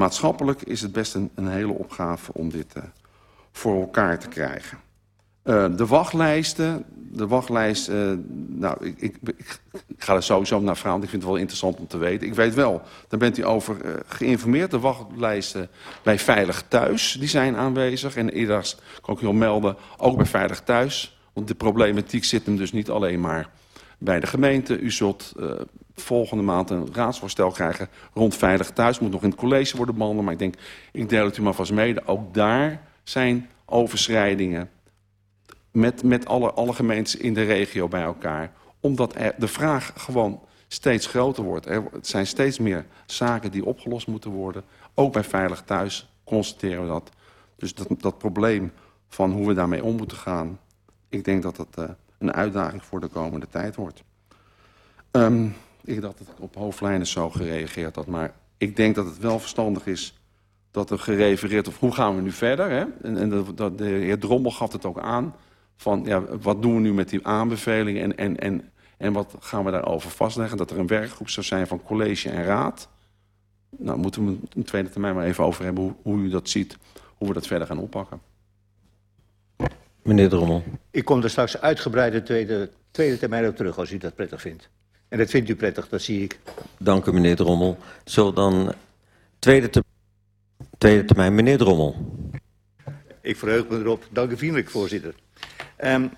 maatschappelijk is het best een, een hele opgave om dit uh, voor elkaar te krijgen. Uh, de wachtlijsten, de wachtlijst, uh, nou, ik, ik, ik, ga er sowieso naar vragen, want ik vind het wel interessant om te weten. Ik weet wel, daar bent u over geïnformeerd. De wachtlijsten bij Veilig Thuis, die zijn aanwezig. En eerder kan ik u al melden, ook bij Veilig Thuis. Want de problematiek zit hem dus niet alleen maar bij de gemeente. U zult volgende maand een raadsvoorstel krijgen rond Veilig Thuis. Moet nog in het college worden behandeld, maar ik denk, ik deel het u maar vast mede. Ook daar zijn overschrijdingen met, met alle, alle in de regio bij elkaar. Omdat de vraag gewoon steeds groter wordt. Er zijn steeds meer zaken die opgelost moeten worden. Ook bij Veilig Thuis constateren we dat. Dus dat, dat probleem van hoe we daarmee om moeten gaan... ik denk dat dat uh, een uitdaging voor de komende tijd wordt. Um, ik dacht dat ik op hoofdlijnen zo gereageerd had. Maar ik denk dat het wel verstandig is dat er gerefereerd... of hoe gaan we nu verder? Hè? En, en de, de, de heer Drommel gaf het ook aan van ja, wat doen we nu met die aanbevelingen en, en, en, en wat gaan we daarover vastleggen. Dat er een werkgroep zou zijn van college en raad. Nou, moeten we een tweede termijn maar even over hebben hoe, hoe u dat ziet, hoe we dat verder gaan oppakken. Meneer Drommel. Ik kom er straks uitgebreid de tweede, tweede termijn op terug als u dat prettig vindt. En dat vindt u prettig, dat zie ik. Dank u, meneer Drommel. Zo dan tweede, ter, tweede termijn, meneer Drommel. Ik verheug me erop. Dank u vriendelijk, voorzitter. Um,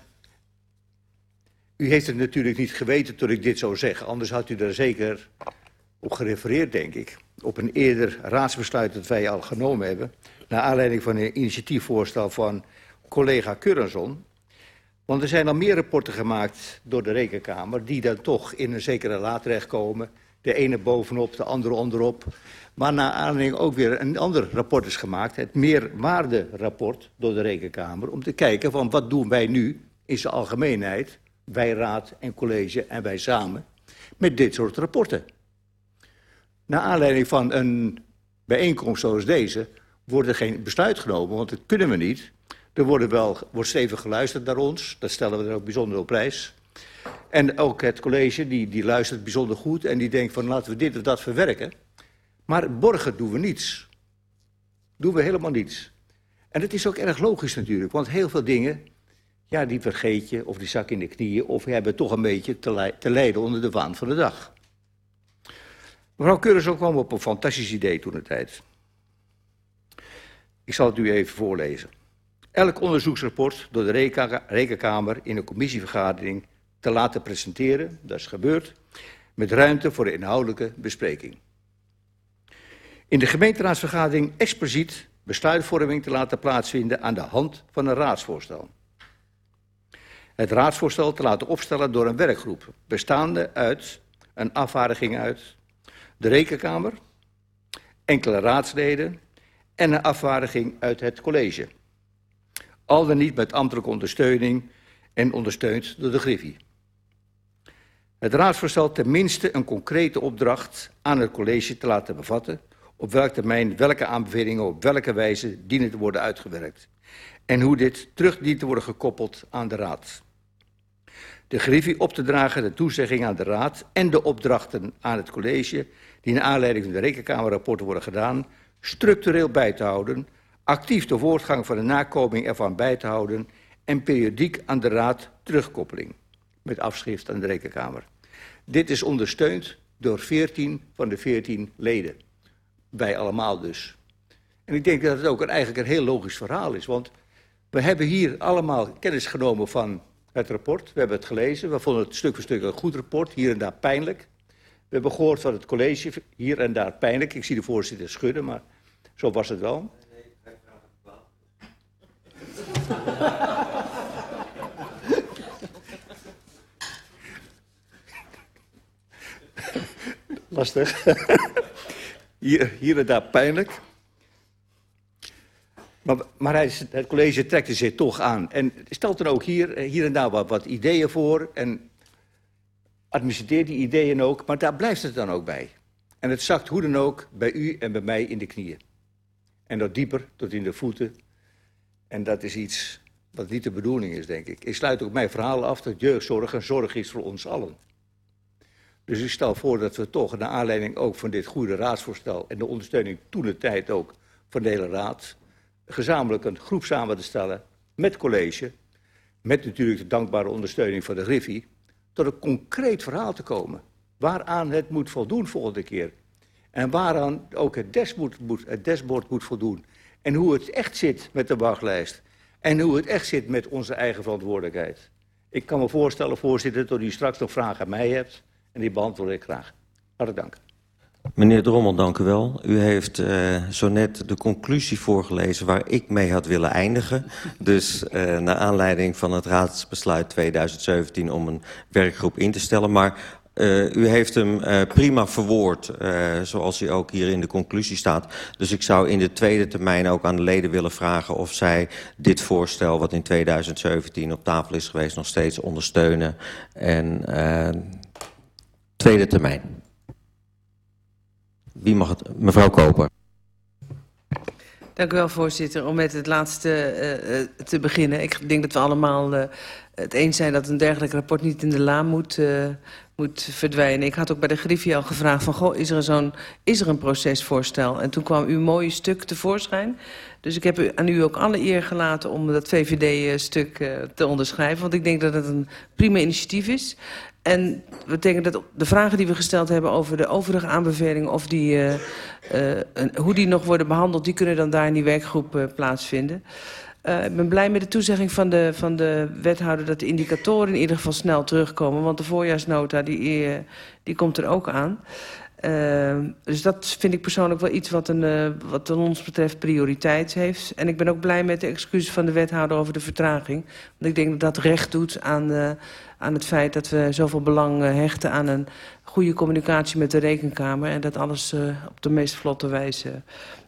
u heeft het natuurlijk niet geweten toen ik dit zou zeggen. Anders had u daar zeker op gerefereerd, denk ik. Op een eerder raadsbesluit dat wij al genomen hebben. Naar aanleiding van een initiatiefvoorstel van collega Currenson. Want er zijn al meer rapporten gemaakt door de Rekenkamer... die dan toch in een zekere laad terechtkomen. De ene bovenop, de andere onderop. Maar na aanleiding ook weer een ander rapport is gemaakt. Het meerwaarderapport door de Rekenkamer. Om te kijken van wat doen wij nu in zijn algemeenheid. Wij raad en college en wij samen. Met dit soort rapporten. Na aanleiding van een bijeenkomst zoals deze wordt er geen besluit genomen. Want dat kunnen we niet. Er wordt wel, wordt stevig geluisterd naar ons. Dat stellen we er ook bijzonder op prijs. En ook het college die, die luistert bijzonder goed. En die denkt van laten we dit of dat verwerken. Maar borgen doen we niets. Doen we helemaal niets. En het is ook erg logisch natuurlijk, want heel veel dingen, ja, die vergeet je, of die zak in de knieën, of hebben toch een beetje te, lijden onder de waan van de dag. Mevrouw Keurens kwam op een fantastisch idee toen de tijd. Ik zal het u even voorlezen. Elk onderzoeksrapport door de Rekenkamer in een commissievergadering te laten presenteren, dat is gebeurd, met ruimte voor de inhoudelijke bespreking in de gemeenteraadsvergadering expliciet besluitvorming te laten plaatsvinden aan de hand van een raadsvoorstel. Het raadsvoorstel te laten opstellen door een werkgroep bestaande uit een afvaardiging uit de Rekenkamer, enkele raadsleden en een afvaardiging uit het college. Al dan niet met ambtelijke ondersteuning en ondersteund door de Griffie. Het raadsvoorstel tenminste een concrete opdracht aan het college te laten bevatten op welk termijn welke aanbevelingen op welke wijze dienen te worden uitgewerkt. En hoe dit terug dient te worden gekoppeld aan de Raad. De griffie op te dragen de toezegging aan de Raad en de opdrachten aan het college... die naar aanleiding van de rekenkamerrapporten worden gedaan... structureel bij te houden, actief de voortgang van de nakoming ervan bij te houden... en periodiek aan de Raad terugkoppeling, met afschrift aan de rekenkamer. Dit is ondersteund door 14 van de 14 leden. Wij allemaal dus. En ik denk dat het ook een, eigenlijk een heel logisch verhaal is. Want we hebben hier allemaal kennis genomen van het rapport. We hebben het gelezen. We vonden het stuk voor stuk een goed rapport. Hier en daar pijnlijk. We hebben gehoord van het college. Hier en daar pijnlijk. Ik zie de voorzitter schudden, maar zo was het wel. Lastig hier, en daar pijnlijk. Maar, maar het college trekt er zich toch aan. En stelt dan ook hier, hier en daar wat, wat ideeën voor. En administreert die ideeën ook. Maar daar blijft het dan ook bij. En het zakt hoe dan ook bij u en bij mij in de knieën. En dat dieper tot in de voeten. En dat is iets wat niet de bedoeling is, denk ik. Ik sluit ook mijn verhaal af dat jeugdzorg een zorg is voor ons allen. Dus ik stel voor dat we toch, naar aanleiding ook van dit goede raadsvoorstel en de ondersteuning toen de tijd ook van de hele raad, gezamenlijk een groep samen te stellen met college, met natuurlijk de dankbare ondersteuning van de Griffie, tot een concreet verhaal te komen. Waaraan het moet voldoen volgende keer. En waaraan ook het dashboard, moet, het dashboard moet voldoen. En hoe het echt zit met de wachtlijst. En hoe het echt zit met onze eigen verantwoordelijkheid. Ik kan me voorstellen, voorzitter, dat u straks nog vragen aan mij hebt. En die beantwoord ik graag. Hartelijk dank. Meneer Drommel, dank u wel. U heeft uh, zo net de conclusie voorgelezen waar ik mee had willen eindigen. Dus uh, naar aanleiding van het raadsbesluit 2017 om een werkgroep in te stellen. Maar uh, u heeft hem prima verwoord, zoals hij ook hier in de conclusie staat. Dus ik zou in de tweede termijn ook aan de leden willen vragen... of zij dit voorstel, wat in 2017 op tafel is geweest... nog steeds ondersteunen. En tweede termijn. Wie mag het? Mevrouw Koper. Dank u wel, voorzitter. Om met het laatste uh, te beginnen. Ik denk dat we allemaal uh, het eens zijn dat een dergelijk rapport niet in de la moet, moet verdwijnen. Ik had ook bij de Griffie al gevraagd van, goh, is er, zo'n, is er een procesvoorstel? En toen kwam uw mooie stuk tevoorschijn. Dus ik heb aan u ook alle eer gelaten om dat VVD-stuk te onderschrijven. Want ik denk dat het een prima initiatief is. En dat betekent dat de vragen die we gesteld hebben over de overige aanbevelingen... of die, uh, uh, hoe die nog worden behandeld, die kunnen dan daar in die werkgroep uh, plaatsvinden. Ik ben blij met de toezegging van de, van de wethouder... dat de indicatoren in ieder geval snel terugkomen. Want de voorjaarsnota die, die komt er ook aan. Uh, dus dat vind ik persoonlijk wel iets wat, een, uh, wat ons betreft prioriteit heeft. En ik ben ook blij met de excuses van de wethouder over de vertraging. Want ik denk dat dat recht doet aan, uh, aan het feit dat we zoveel belang hechten aan een goede communicatie met de rekenkamer. En dat alles op de meest vlotte wijze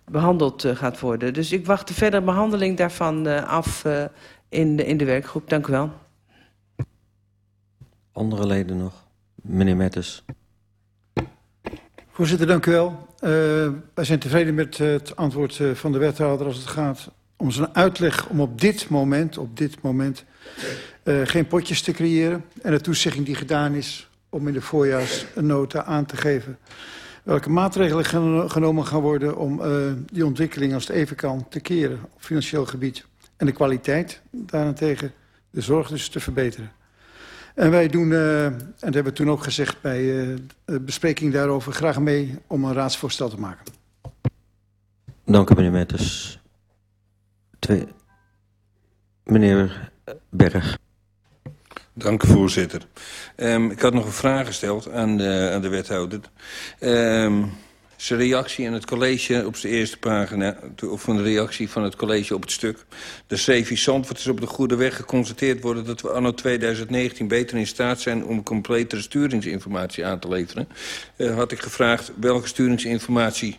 behandeld gaat worden. Dus ik wacht de verdere behandeling daarvan af in, de, in de werkgroep. Dank u wel. Andere leden nog? Meneer Metters. Voorzitter, dank u wel. Uh, wij zijn tevreden met het antwoord uh, van de wethouder als het gaat om zijn uitleg om op dit moment, op dit moment uh, geen potjes te creëren. En de toezegging die gedaan is om in de voorjaarsnota aan te geven welke maatregelen genomen gaan worden om die ontwikkeling als het even kan te keren op financieel gebied. En de kwaliteit daarentegen, de zorg dus te verbeteren. En wij doen, uh, en dat hebben we toen ook gezegd bij uh, de bespreking daarover, graag mee om een raadsvoorstel te maken. Dank u meneer Metters. Twee... Meneer Berg. Dank u, voorzitter. Um, ik had nog een vraag gesteld aan de, aan de wethouder. Um, zijn reactie aan het college op de eerste pagina... of een reactie van het college op het stuk. De CV Zandvoort is op de goede weg geconstateerd worden... dat we anno 2019 beter in staat zijn om completere sturingsinformatie aan te leveren. Uh, had ik gevraagd welke sturingsinformatie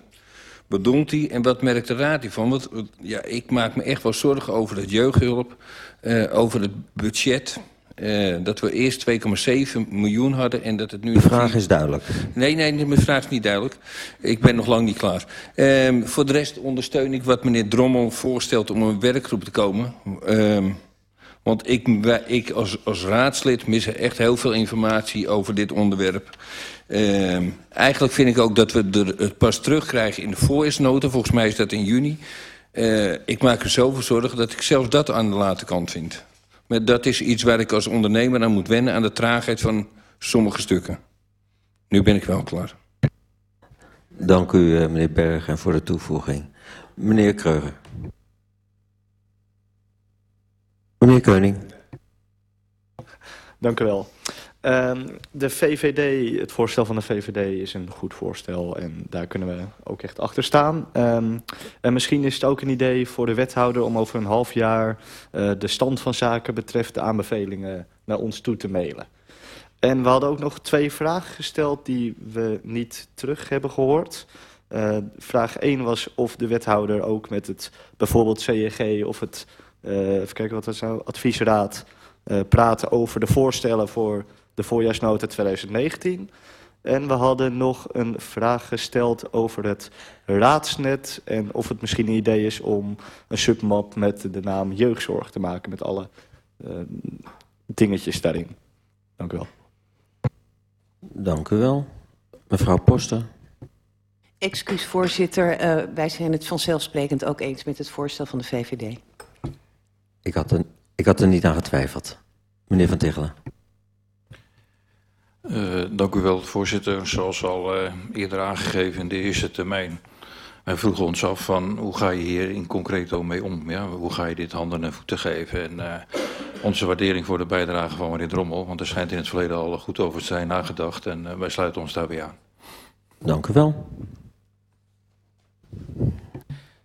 bedoelt hij en wat merkt de raad hiervan? Want ja, ik maak me echt wel zorgen over het jeugdhulp, uh, over het budget... Uh, dat we eerst 2,7 miljoen hadden en dat het nu... De vraag is duidelijk. Nee, nee, mijn vraag is niet duidelijk. Ik ben nog lang niet klaar. Uh, voor de rest ondersteun ik wat meneer Drommel voorstelt om een werkgroep te komen. Uh, want ik, ik als, als raadslid mis echt heel veel informatie over dit onderwerp. Uh, eigenlijk vind ik ook dat we er het pas terugkrijgen in de voorjaarsnota. Volgens mij is dat in juni. Uh, ik maak er zoveel zorgen dat ik zelfs dat aan de late kant vind. Maar dat is iets waar ik als ondernemer aan moet wennen... aan de traagheid van sommige stukken. Nu ben ik wel klaar. Dank u, meneer Berg, en voor de toevoeging. Meneer Kreuger. Meneer Keuning. Dank u wel. Um, de VVD, het voorstel van de VVD is een goed voorstel en daar kunnen we ook echt achter staan. Um, en misschien is het ook een idee voor de wethouder om over een half jaar uh, de stand van zaken betreft de aanbevelingen naar ons toe te mailen. En we hadden ook nog twee vragen gesteld die we niet terug hebben gehoord. Uh, vraag 1 was of de wethouder ook met het bijvoorbeeld CEG of het uh, even kijken wat dat zou, adviesraad uh, praten over de voorstellen voor de voorjaarsnota 2019. En we hadden nog een vraag gesteld over het raadsnet... en of het misschien een idee is om een submap met de naam jeugdzorg te maken... met alle uh, dingetjes daarin. Dank u wel. Dank u wel. Mevrouw Poster. Excuus, voorzitter. Uh, wij zijn het vanzelfsprekend ook eens met het voorstel van de VVD. Ik had er, ik had er niet aan getwijfeld. Meneer Van Tichelen. Uh, dank u wel, voorzitter. Zoals al uh, eerder aangegeven in de eerste termijn. Wij vroegen ons af van hoe ga je hier in concreto mee om? Ja? Hoe ga je dit handen en voeten geven? En uh, onze waardering voor de bijdrage van meneer Drommel. Want er schijnt in het verleden al goed over te zijn nagedacht. En wij sluiten ons daarbij aan. Dank u wel.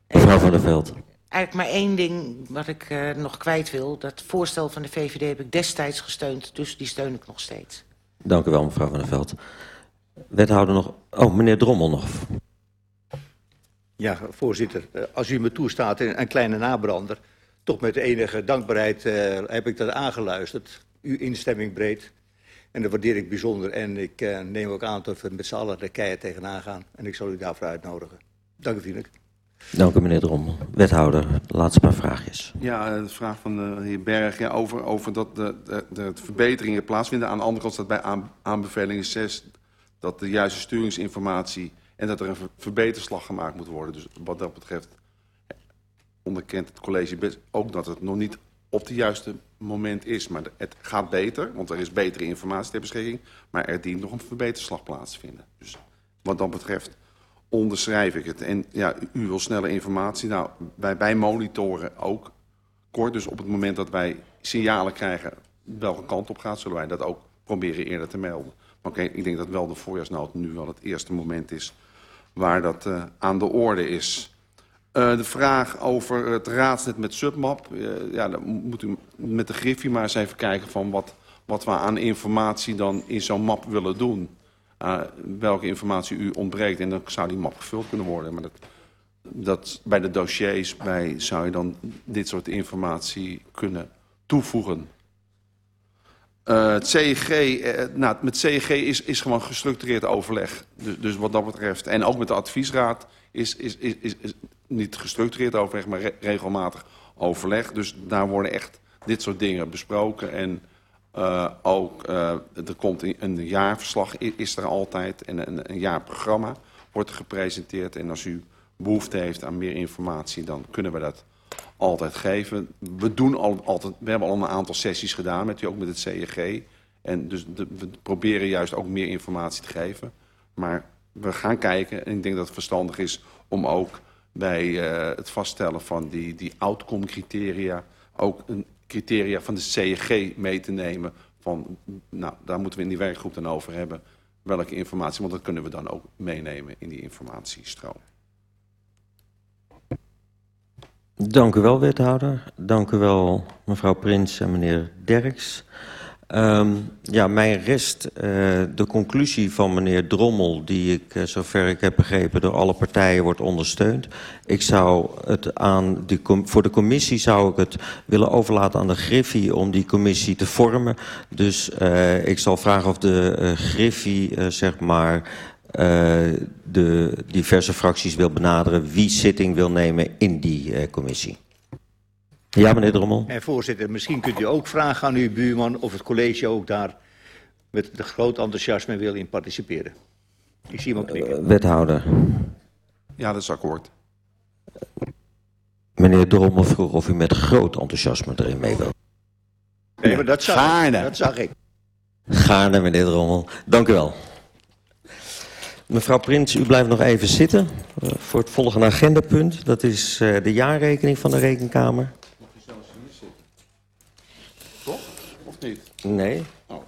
Mevrouw van der Veld. Eigenlijk maar één ding wat ik uh, nog kwijt wil. Dat voorstel van de VVD heb ik destijds gesteund, dus die steun ik nog steeds. Dank u wel, mevrouw van der Veld. Wethouder nog... Oh, meneer Drommel nog. Ja, voorzitter. Eh, als u me toestaat, een kleine nabrander. Toch met enige dankbaarheid uh, heb ik dat aangeluisterd. Uw instemming breed. En dat waardeer ik bijzonder. En ik uh, neem ook aan dat we met z'n allen de keihard tegenaan gaan. En ik zal u daarvoor uitnodigen. Dank u vriendelijk. Dank u, meneer Drommel. Wethouder, laatste paar vraagjes. Ja, de vraag van de heer Berg ja, over, over dat de, de, de verbeteringen plaatsvinden. Aan de andere kant staat bij aan, aanbevelingen 6 dat de juiste sturingsinformatie en dat er een verbeterslag gemaakt moet worden. Dus wat dat betreft onderkent het college ook dat het nog niet op het juiste moment is. Maar het gaat beter, want er is betere informatie ter beschikking. Maar er dient nog een verbeterslag plaatsvinden. Dus wat dat betreft onderschrijf ik het. En ja, u wil snelle informatie. Nou, wij, wij monitoren ook kort. Dus op het moment dat wij signalen krijgen welke kant op gaat... zullen wij dat ook proberen eerder te melden. Maar okay, ik denk dat wel de voorjaarsnood nu wel het eerste moment is... waar dat uh, aan de orde is. Uh, de vraag over het raadsnet met submap. Uh, ja, dan moet u met de Griffie maar eens even kijken... van wat, wat we aan informatie dan in zo'n map willen doen welke informatie u ontbreekt. En dan zou die map gevuld kunnen worden. Maar dat, dat, bij de dossiers bij, zou je dan dit soort informatie kunnen toevoegen. Uh, het CEG, uh, nou, met CEG is, is gewoon gestructureerd overleg. Dus, dus wat dat betreft. En ook met de adviesraad is, is, is, is, niet gestructureerd overleg, maar re regelmatig overleg. Dus daar worden echt dit soort dingen besproken. En uh, ook, uh, er komt een jaarverslag, is er altijd, en een, een jaarprogramma wordt gepresenteerd. En als u behoefte heeft aan meer informatie, dan kunnen we dat altijd geven. We, doen al, altijd, we hebben al een aantal sessies gedaan met u, ook met het CEG. En dus we proberen juist ook meer informatie te geven. Maar we gaan kijken, en ik denk dat het verstandig is om ook bij uh, het vaststellen van die, die outcome criteria ook een criteria van de CEG mee te nemen. Van, nou, daar moeten we in die werkgroep dan over hebben. Welke informatie, want dat kunnen we dan ook meenemen in die informatiestroom. Dank u wel, wethouder. Dank u wel, mevrouw Prins en meneer Derks. Um, ja, mij rest uh, de conclusie van meneer Drommel, die ik, uh, zover ik heb begrepen, door alle partijen wordt ondersteund. Ik zou het aan die voor de commissie zou ik het willen overlaten aan de Griffie om die commissie te vormen. Dus uh, ik zal vragen of de Griffie, zeg maar, de diverse fracties wil benaderen wie zitting wil nemen in die commissie. Ja, meneer Drommel. En voorzitter, misschien kunt u ook vragen aan uw buurman of het college ook daar met de groot enthousiasme wil in participeren. Ik zie hem ook knikken. Uh, wethouder. Ja, dat is akkoord. Meneer Drommel vroeg of u met groot enthousiasme erin mee wil. Nee, maar dat zag, Gaarne. Ik, dat zag ik. Gaarne, meneer Drommel. Dank u wel. Mevrouw Prins, u blijft nog even zitten uh, voor het volgende agendapunt. Dat is de jaarrekening van de Rekenkamer. niet? Nee. Oh.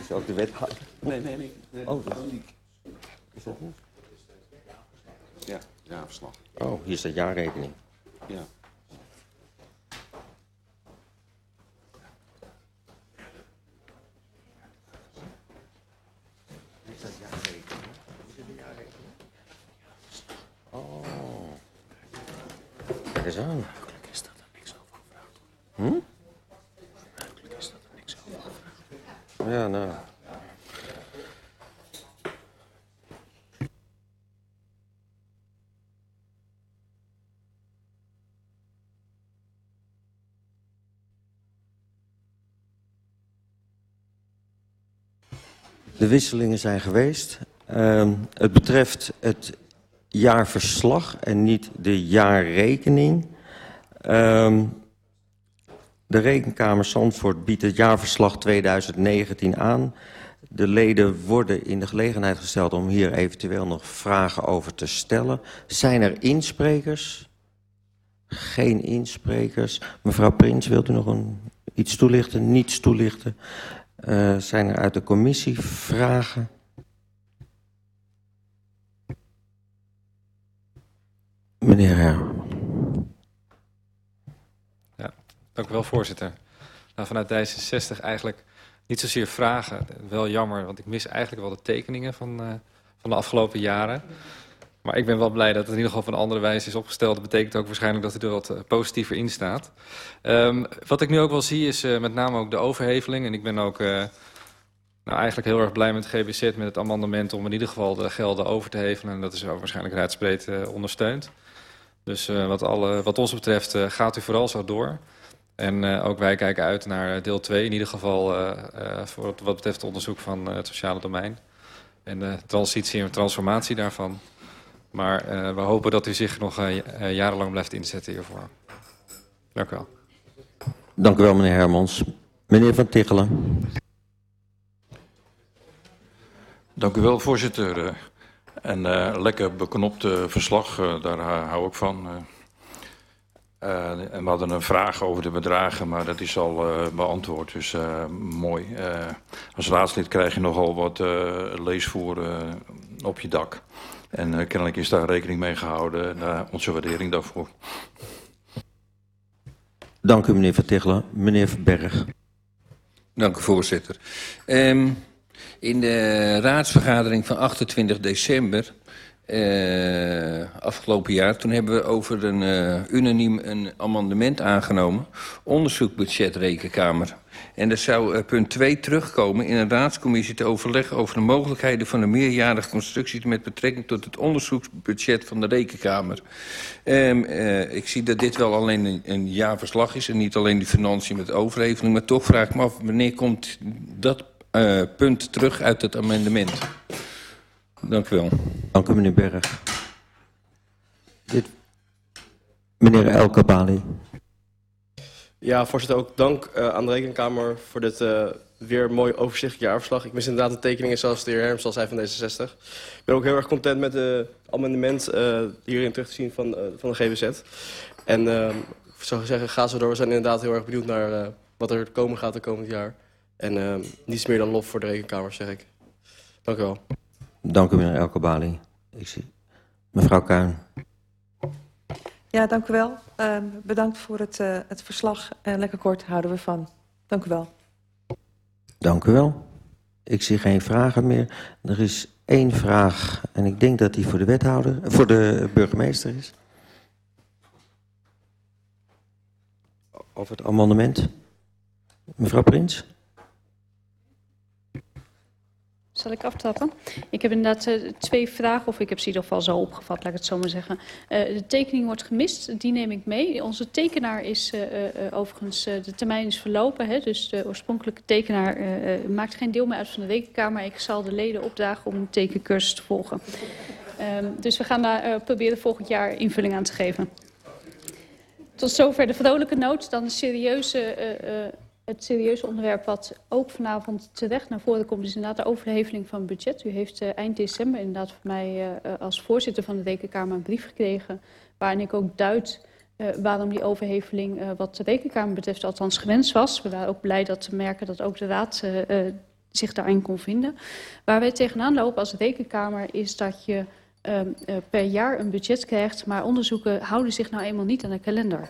Is ook de wet... Nee, nee, nee. nee oh, dat is niet. Is dat niet? Ja, ja, verslag. Oh, hier staat jaarrekening. Ja. Oh. Kijk eens aan. Is dat er niks over gevraagd? Hm? Ja, nou. De wisselingen zijn geweest. Uh, het betreft het jaarverslag en niet de jaarrekening. Uh, de Rekenkamer Zandvoort biedt het jaarverslag 2019 aan. De leden worden in de gelegenheid gesteld om hier eventueel nog vragen over te stellen. Zijn er insprekers? Geen insprekers. Mevrouw Prins, wilt u nog een, iets toelichten? Niets toelichten? Uh, zijn er uit de commissie vragen? Meneer Herman. Dank u wel, voorzitter. Nou, vanuit D66 eigenlijk niet zozeer vragen. Wel jammer, want ik mis eigenlijk wel de tekeningen van, uh, van de afgelopen jaren. Maar ik ben wel blij dat het in ieder geval op een andere wijze is opgesteld. Dat betekent ook waarschijnlijk dat hij er wat uh, positiever in staat. Um, wat ik nu ook wel zie is uh, met name ook de overheveling. En ik ben ook nou, eigenlijk heel erg blij met GBZ met het amendement... om in ieder geval de gelden over te hevelen. En dat is ook waarschijnlijk raadsbreed ondersteund. Dus wat, alle, wat ons betreft gaat u vooral zo door... En uh, ook wij kijken uit naar deel 2, in ieder geval uh, uh, voor wat betreft het onderzoek van het sociale domein. En de transitie en transformatie daarvan. Maar we hopen dat u zich nog jarenlang blijft inzetten hiervoor. Dank u wel. Dank u wel, meneer Hermans. Meneer Van Tichelen. Dank u wel, voorzitter. En lekker beknopte verslag, daar hou ik van. Uh, en we hadden een vraag over de bedragen, maar dat is al uh, beantwoord. Dus uh, mooi. als raadslid krijg je nogal wat leesvoer op je dak. En kennelijk is daar rekening mee gehouden. onze waardering daarvoor. Dank u, meneer Vertichelen. Meneer Verberg. Dank u, voorzitter. Um, in de raadsvergadering van 28 december uh, afgelopen jaar. Toen hebben we over een uh, unaniem een amendement aangenomen. Onderzoekbudget Rekenkamer. En er zou uh, punt 2 terugkomen in een raadscommissie te overleggen... over de mogelijkheden van een meerjarige constructie... met betrekking tot het onderzoeksbudget van de Rekenkamer. Um, ik zie dat dit wel alleen een, een jaarverslag is... en niet alleen de financiën met overheveling. Maar toch vraag ik me af, wanneer komt dat punt terug uit het amendement? Dank u wel. Dank u, meneer Berg. Dit... Meneer El Bali. Ja, voorzitter, ook dank uh, aan de Rekenkamer voor dit uh, weer mooi overzichtelijk jaarverslag. Ik mis inderdaad de tekeningen zoals de heer Herms al zei van D66. Ik ben ook heel erg content met het amendement uh, hierin terug te zien van, van de GWZ. En ik zou zeggen, ga zo door. We zijn inderdaad heel erg benieuwd naar wat er komen gaat de komend jaar. En niets meer dan lof voor de Rekenkamer, zeg ik. Dank u wel. Dank u, meneer Elkebali. Ik zie mevrouw Kuin. Ja, dank u wel. Uh, bedankt voor het, uh, het verslag. En lekker kort houden we van. Dank u wel. Dank u wel. Ik zie geen vragen meer. Er is één vraag en ik denk dat die voor de wethouder, voor de burgemeester is. Over het amendement. Mevrouw Prins. Zal ik aftrappen? Ik heb inderdaad uh, twee vragen, of ik heb ze in ieder geval zo opgevat, laat ik het zo maar zeggen. Uh, de tekening wordt gemist, die neem ik mee. Onze tekenaar is uh, overigens, de termijn is verlopen, hè, dus de oorspronkelijke tekenaar maakt geen deel meer uit van de rekenkamer. Ik zal de leden opdragen om een tekencursus te volgen. Um, dus we gaan daar proberen volgend jaar invulling aan te geven. Tot zover de vrolijke noot, dan de serieuze het serieuze onderwerp wat ook vanavond terecht naar voren komt... is inderdaad de overheveling van budget. U heeft uh, eind december inderdaad van mij uh, als voorzitter van de Rekenkamer een brief gekregen... waarin ik ook duid waarom die overheveling wat de Rekenkamer betreft althans gewenst was. We waren ook blij dat te merken dat ook de Raad zich daarin kon vinden. Waar wij tegenaan lopen als Rekenkamer is dat je per jaar een budget krijgt... maar onderzoeken houden zich nou eenmaal niet aan de kalender...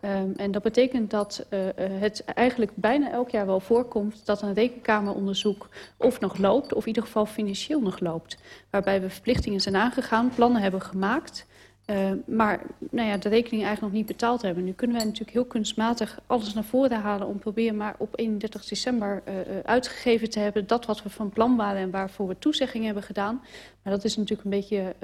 Um, en dat betekent dat uh, het eigenlijk bijna elk jaar wel voorkomt dat een rekenkameronderzoek of nog loopt, of in ieder geval financieel nog loopt. Waarbij we verplichtingen zijn aangegaan, plannen hebben gemaakt, uh, maar nou ja, de rekening eigenlijk nog niet betaald hebben. Nu kunnen wij natuurlijk heel kunstmatig alles naar voren halen om proberen maar op 31 december uh, uitgegeven te hebben dat wat we van plan waren en waarvoor we toezeggingen hebben gedaan. Maar dat is natuurlijk een beetje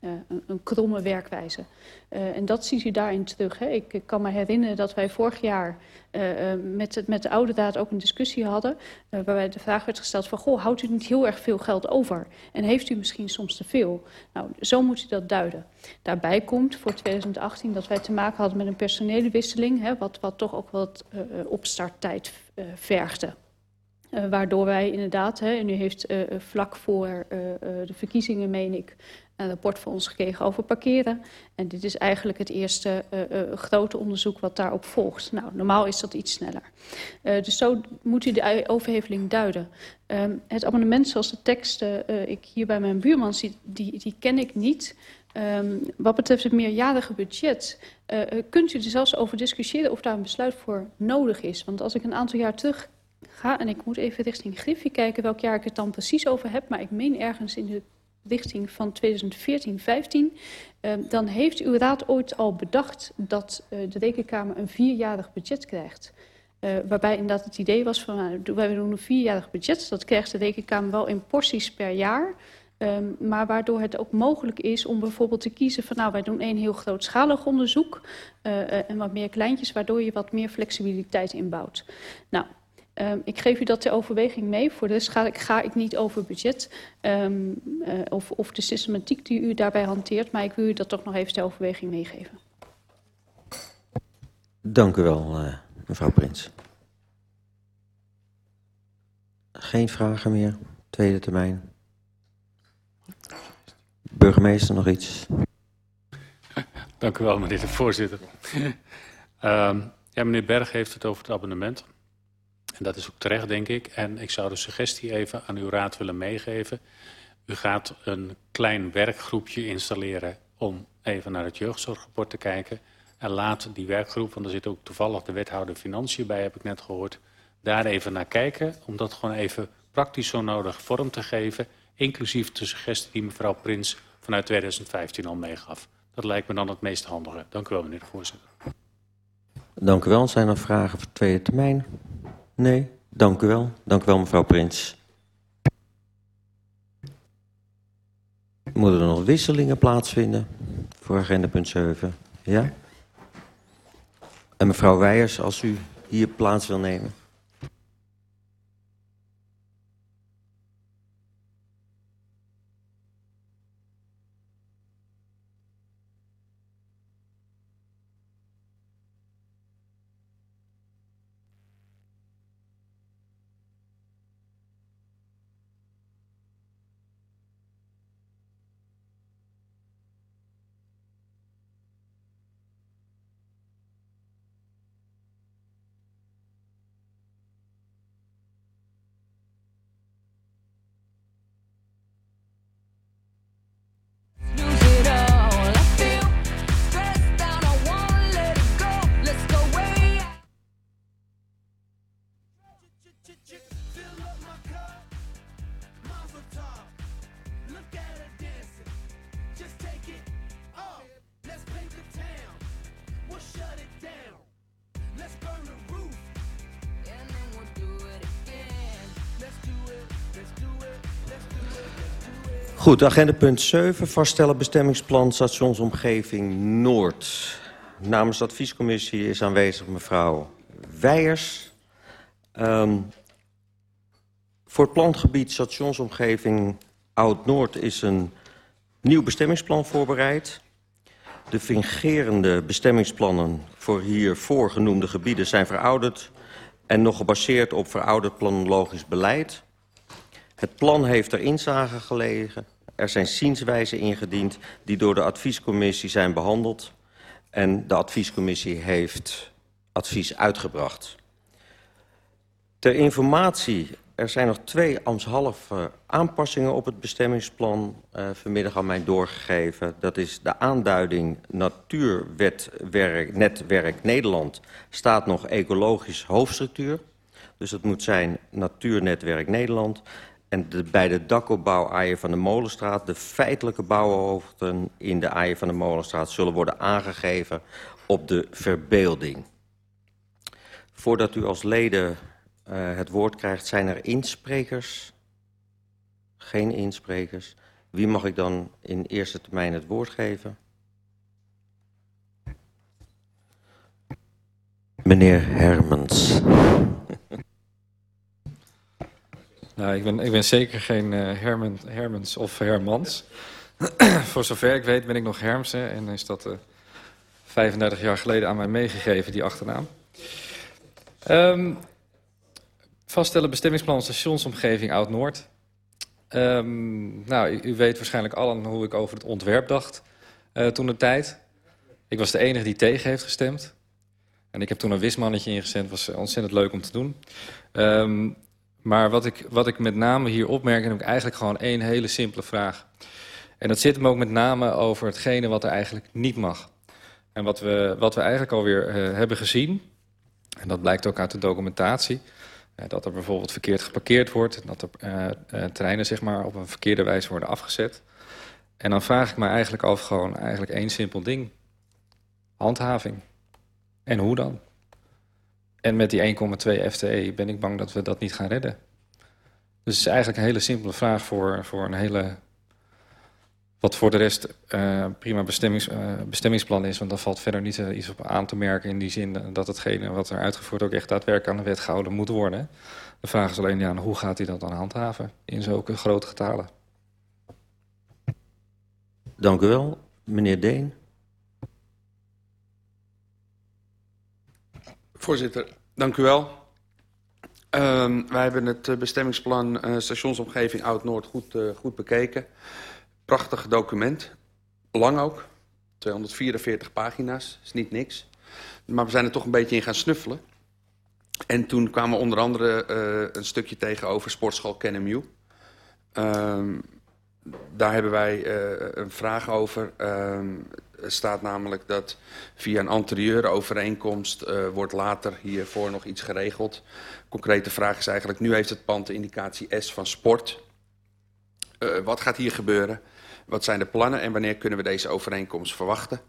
uh, een, kromme werkwijze. Uh, en dat ziet u daarin terug. Hè. Ik, kan me herinneren dat wij vorig jaar uh, met, met de oude raad ook een discussie hadden... waarbij de vraag werd gesteld van... goh, houdt u niet heel erg veel geld over? En heeft u misschien soms te veel? Nou, zo moet u dat duiden. Daarbij komt voor 2018 dat wij te maken hadden met een personele wisseling... Hè, wat, wat toch ook wat opstarttijd vergde. Uh, waardoor wij inderdaad, hè, en u heeft uh, vlak voor uh, de verkiezingen, meen ik, een rapport voor ons gekregen over parkeren. En dit is eigenlijk het eerste grote onderzoek wat daarop volgt. Nou, normaal is dat iets sneller. dus zo moet u de overheveling duiden. Um, het amendement zoals de tekst ik hier bij mijn buurman zie, die, die ken ik niet. Um, wat betreft het meerjarige budget, uh, kunt u er zelfs over discussiëren of daar een besluit voor nodig is. Want als ik een aantal jaar terug ga. En ik moet even richting Griffie kijken welk jaar ik het dan precies over heb. Maar ik meen ergens in de richting van 2014, 15. Uh, dan heeft uw raad ooit al bedacht dat uh, de rekenkamer een vierjarig budget krijgt. Uh, waarbij inderdaad het idee was van, nou, wij doen een vierjarig budget. Dat krijgt de rekenkamer wel in porties per jaar. Um, maar waardoor het ook mogelijk is om bijvoorbeeld te kiezen van nou wij doen één heel grootschalig onderzoek uh, en wat meer kleintjes, waardoor je wat meer flexibiliteit inbouwt. Nou, Um, ik geef u dat ter overweging mee. Voor de rest ga ik, ga ik niet over budget um, uh, of, of de systematiek die u daarbij hanteert. Maar ik wil u dat toch nog even ter overweging meegeven. Dank u wel, uh, mevrouw Prins. Geen vragen meer. Tweede termijn. Burgemeester, nog iets? Dank u wel, meneer de voorzitter. um, ja, meneer Berg heeft het over het abonnement. Dat is ook terecht, denk ik. En ik zou de suggestie even aan uw raad willen meegeven. U gaat een klein werkgroepje installeren om even naar het jeugdzorgrapport te kijken. En laat die werkgroep, want er zit ook toevallig de wethouder Financiën bij, heb ik net gehoord, daar even naar kijken. Om dat gewoon even praktisch zo nodig vorm te geven. Inclusief de suggestie die mevrouw Prins vanuit 2015 al meegaf. Dat lijkt me dan het meest handige. Dank u wel, meneer de voorzitter. Dank u wel. Zijn er vragen voor tweede termijn? Nee, dank u wel. Dank u wel, mevrouw Prins. Moeten er nog wisselingen plaatsvinden voor agenda punt 7? Ja? En mevrouw Weijers, als u hier plaats wil nemen. Goed, agenda punt 7. Vaststellen bestemmingsplan stationsomgeving Noord. Namens de adviescommissie is aanwezig mevrouw Weijers. Um, voor het plangebied stationsomgeving Oud-Noord is een nieuw bestemmingsplan voorbereid. De fingerende bestemmingsplannen voor hiervoor genoemde gebieden zijn verouderd... en nog gebaseerd op verouderd planologisch beleid... Het plan heeft er inzage gelegen. Er zijn zienswijzen ingediend die door de adviescommissie zijn behandeld. En de adviescommissie heeft advies uitgebracht. Ter informatie, er zijn nog twee ambtshalve aanpassingen op het bestemmingsplan uh, vanmiddag aan mij doorgegeven. Dat is de aanduiding Natuurwetnetwerk Nederland staat nog ecologisch hoofdstructuur. Dus het moet zijn Natuurnetwerk Nederland. En bij de dakopbouw Aaien van de Molenstraat... de feitelijke bouwhoofden in de Aaien van de Molenstraat... zullen worden aangegeven op de verbeelding. Voordat u als leden uh, het woord krijgt, zijn er insprekers? Geen insprekers. Wie mag ik dan in eerste termijn het woord geven? Meneer Hermans. Nou, ik ben, ik ben zeker geen uh, Herman, Hermans of Hermans. Voor zover ik weet ben ik nog Hermsen en is dat uh, 35 jaar geleden aan mij meegegeven, die achternaam. Um, vaststellen bestemmingsplan stationsomgeving Oud-Noord. Um, nou, u, weet waarschijnlijk allen hoe ik over het ontwerp dacht uh, toen de tijd. Ik was de enige die tegen heeft gestemd. En ik heb toen een wismannetje ingezet, was ontzettend leuk om te doen. Um, maar wat ik, wat ik met name hier opmerk, heb ik eigenlijk gewoon één hele simpele vraag. En dat zit hem ook met name over hetgene wat er eigenlijk niet mag. En wat we, wat we eigenlijk alweer uh, hebben gezien, en dat blijkt ook uit de documentatie... Uh, dat er bijvoorbeeld verkeerd geparkeerd wordt... dat er uh, treinen zeg maar, op een verkeerde wijze worden afgezet. En dan vraag ik me eigenlijk af gewoon eigenlijk één simpel ding. Handhaving. En hoe dan? En met die 1,2 FTE ben ik bang dat we dat niet gaan redden. Dus het is eigenlijk een hele simpele vraag voor, voor een hele... Wat voor de rest uh, prima bestemmings, uh, bestemmingsplan is. Want daar valt verder niet uh, iets op aan te merken in die zin... dat hetgene wat er uitgevoerd ook echt daadwerkelijk aan de wet gehouden moet worden. De vraag is alleen, ja, hoe gaat hij dat dan handhaven in zulke grote getalen? Dank u wel. Meneer Deen. Voorzitter, dank u wel. Uh, wij hebben het bestemmingsplan uh, stationsomgeving Oud-Noord goed, uh, goed bekeken. Prachtig document. Lang ook. 244 pagina's. Is niet niks. Maar we zijn er toch een beetje in gaan snuffelen. En toen kwamen we onder andere een stukje tegen over sportschool KNMU. Uh, daar hebben wij een vraag over. Er staat namelijk dat via een anterieure overeenkomst uh, wordt later hiervoor nog iets geregeld. Concrete vraag is eigenlijk, nu heeft het pand de indicatie S van sport. Uh, wat gaat hier gebeuren? Wat zijn de plannen en wanneer kunnen we deze overeenkomst verwachten?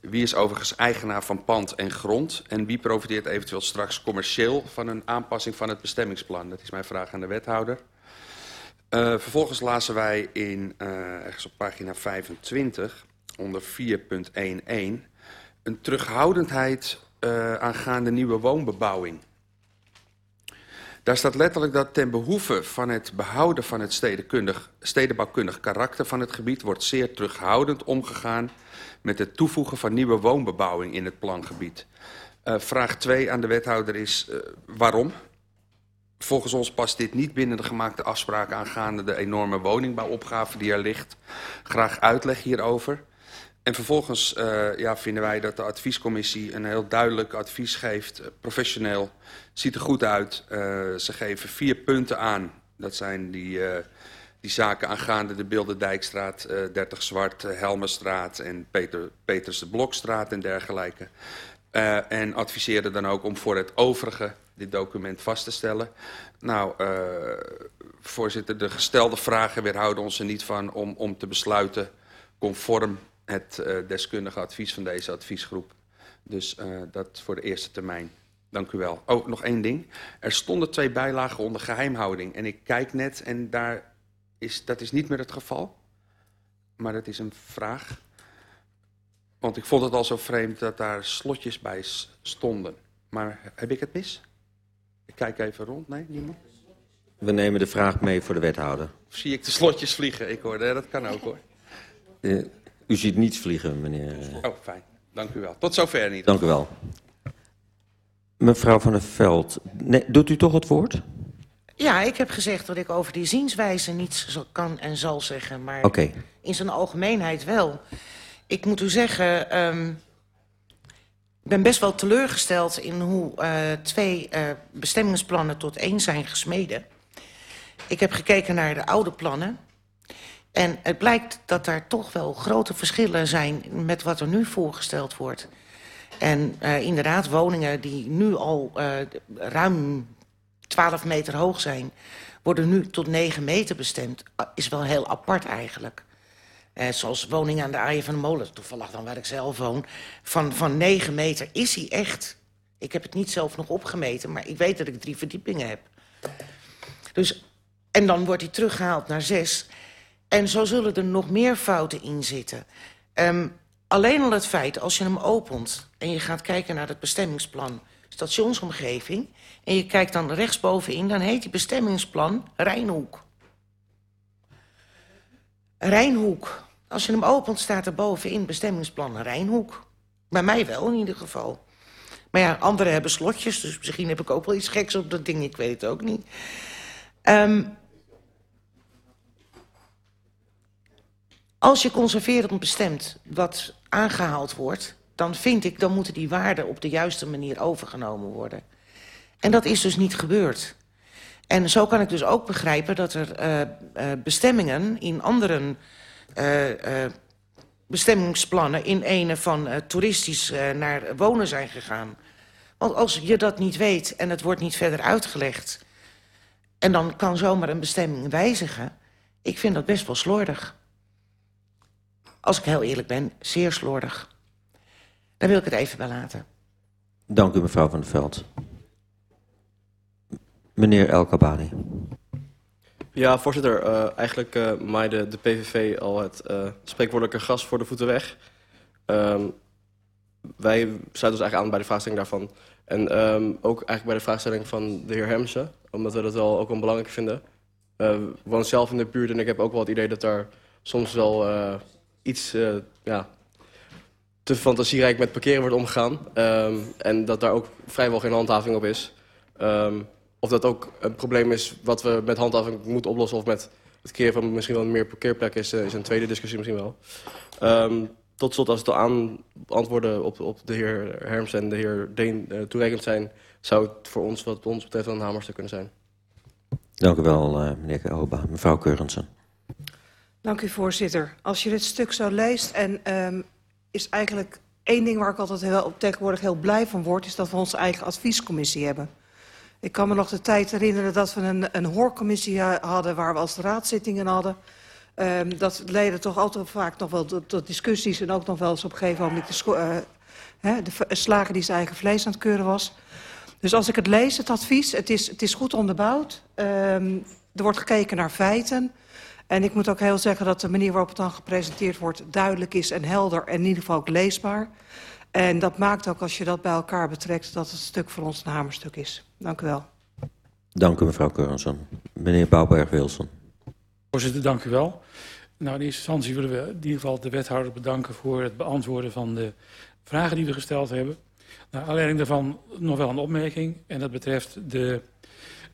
Wie is overigens eigenaar van pand en grond? En wie profiteert eventueel straks commercieel van een aanpassing van het bestemmingsplan? Dat is mijn vraag aan de wethouder. Uh, vervolgens lazen wij in, ergens op pagina 25 onder 4.11 een terughoudendheid uh, aangaande nieuwe woonbebouwing. Daar staat letterlijk dat ten behoeve van het behouden van het stedenkundig, stedenbouwkundig karakter van het gebied wordt zeer terughoudend omgegaan met het toevoegen van nieuwe woonbebouwing in het plangebied. Uh, vraag 2 aan de wethouder is uh, waarom? Volgens ons past dit niet binnen de gemaakte afspraken aangaande de enorme woningbouwopgave die er ligt. Graag uitleg hierover. En vervolgens uh, ja, vinden wij dat de adviescommissie een heel duidelijk advies geeft. Uh, professioneel, ziet er goed uit. Uh, ze geven vier punten aan. Dat zijn die, die zaken aangaande de Bilderdijkstraat, 30 Zwart, Helmerstraat en Peter, Peters de Blokstraat en dergelijke. en adviseren dan ook om voor het overige dit document vast te stellen. Nou, voorzitter, de gestelde vragen weerhouden ons er niet van om, om te besluiten conform het uh, deskundige advies van deze adviesgroep. Dus uh, dat voor de eerste termijn. Dank u wel. Oh, nog één ding. Er stonden twee bijlagen onder geheimhouding. En ik kijk net en daar is, dat is niet meer het geval. Maar dat is een vraag. Want ik vond het al zo vreemd dat daar slotjes bij stonden. Maar heb ik het mis? Ik kijk even rond. Nee, niemand? We nemen de vraag mee voor de wethouder. Of zie ik de slotjes vliegen? Ik hoorde, dat kan ook hoor. Uh, u ziet niets vliegen, meneer. Oh, fijn. Dank u wel. Tot zover niet. Dank u wel. Mevrouw van der Veld, nee, doet u toch het woord? Ja, ik heb gezegd dat ik over die zienswijze niets kan en zal zeggen. Maar okay. in zijn algemeenheid wel. Ik moet u zeggen, um, ik ben best wel teleurgesteld in hoe uh, twee uh, bestemmingsplannen tot één zijn gesmeden. Ik heb gekeken naar de oude plannen. En het blijkt dat er toch wel grote verschillen zijn met wat er nu voorgesteld wordt. En uh, inderdaad, woningen die nu al uh, ruim 12 meter hoog zijn... worden nu tot 9 meter bestemd. Is wel heel apart eigenlijk. Uh, zoals woningen aan de Aaien van de Molen, toevallig dan waar ik zelf woon... van, van 9 meter is hij echt. Ik heb het niet zelf nog opgemeten, maar ik weet dat ik drie verdiepingen heb. Dus, en dan wordt hij teruggehaald naar 6... En zo zullen er nog meer fouten in zitten. Um, alleen al het feit, als je hem opent en je gaat kijken naar het bestemmingsplan stationsomgeving... en je kijkt dan rechtsbovenin, dan heet die bestemmingsplan Rijnhoek. Rijnhoek. Als je hem opent, staat er bovenin bestemmingsplan Rijnhoek. Bij mij wel, in ieder geval. Maar ja, anderen hebben slotjes, dus misschien heb ik ook wel iets geks op dat ding. Ik weet het ook niet. Um, als je conserverend bestemt wat aangehaald wordt... dan vind ik, dan moeten die waarden op de juiste manier overgenomen worden. En dat is dus niet gebeurd. En zo kan ik dus ook begrijpen dat er uh, uh, bestemmingen in andere uh, bestemmingsplannen... in ene van toeristisch naar wonen zijn gegaan. Want als je dat niet weet en het wordt niet verder uitgelegd... en dan kan zomaar een bestemming wijzigen... ik vind dat best wel slordig. Als ik heel eerlijk ben, zeer slordig. Dan wil ik het even bij laten. Dank u, mevrouw Van der Veld. Meneer El Kabani. Ja, voorzitter. Uh, eigenlijk uh, maaide de PVV al het uh, spreekwoordelijke gas voor de voeten weg. Um, wij sluiten ons eigenlijk aan bij de vraagstelling daarvan. En um, ook eigenlijk bij de vraagstelling van de heer Hemsen. Omdat we dat wel ook wel belangrijk vinden. we wonen zelf in de buurt en ik heb ook wel het idee dat daar soms wel iets ja, te fantasierijk met parkeren wordt omgegaan. Um, en dat daar ook vrijwel geen handhaving op is. Um, of dat ook een probleem is wat we met handhaving moeten oplossen... of met het keren van misschien wel meer parkeerplekken is, uh, is een tweede discussie misschien wel. Um, tot slot, als het aan antwoorden op, op de heer Herms en de heer Deen uh, toereikend zijn... zou het voor ons wat ons betreft een hamerstuk kunnen zijn. Dank u wel, meneer Keoba. Mevrouw Keurensen. Dank u, voorzitter. Als je dit stuk zo leest en um, is eigenlijk één ding waar ik altijd heel, tegenwoordig heel blij van word... is dat we onze eigen adviescommissie hebben. Ik kan me nog de tijd herinneren dat we een, een hoorcommissie hadden... waar we als raadzittingen hadden. Um, dat leidde toch altijd vaak nog wel tot, discussies... en ook nog wel eens op een gegeven moment de, uh, de slager die zijn eigen vlees aan het keuren was. Dus als ik het lees, het advies, het is, het is goed onderbouwd. Um, er wordt gekeken naar feiten... En ik moet ook heel zeggen dat de manier waarop het dan gepresenteerd wordt... duidelijk is en helder en in ieder geval ook leesbaar. En dat maakt ook, als je dat bij elkaar betrekt... dat het stuk voor ons een hamerstuk is. Dank u wel. Dank u, mevrouw Keurensen. Meneer Bouwberg-Wilson. Voorzitter, dank u wel. Nou, in eerste instantie willen we in ieder geval de wethouder bedanken... voor het beantwoorden van de vragen die we gesteld hebben. Naar aanleiding daarvan nog wel een opmerking. En dat betreft de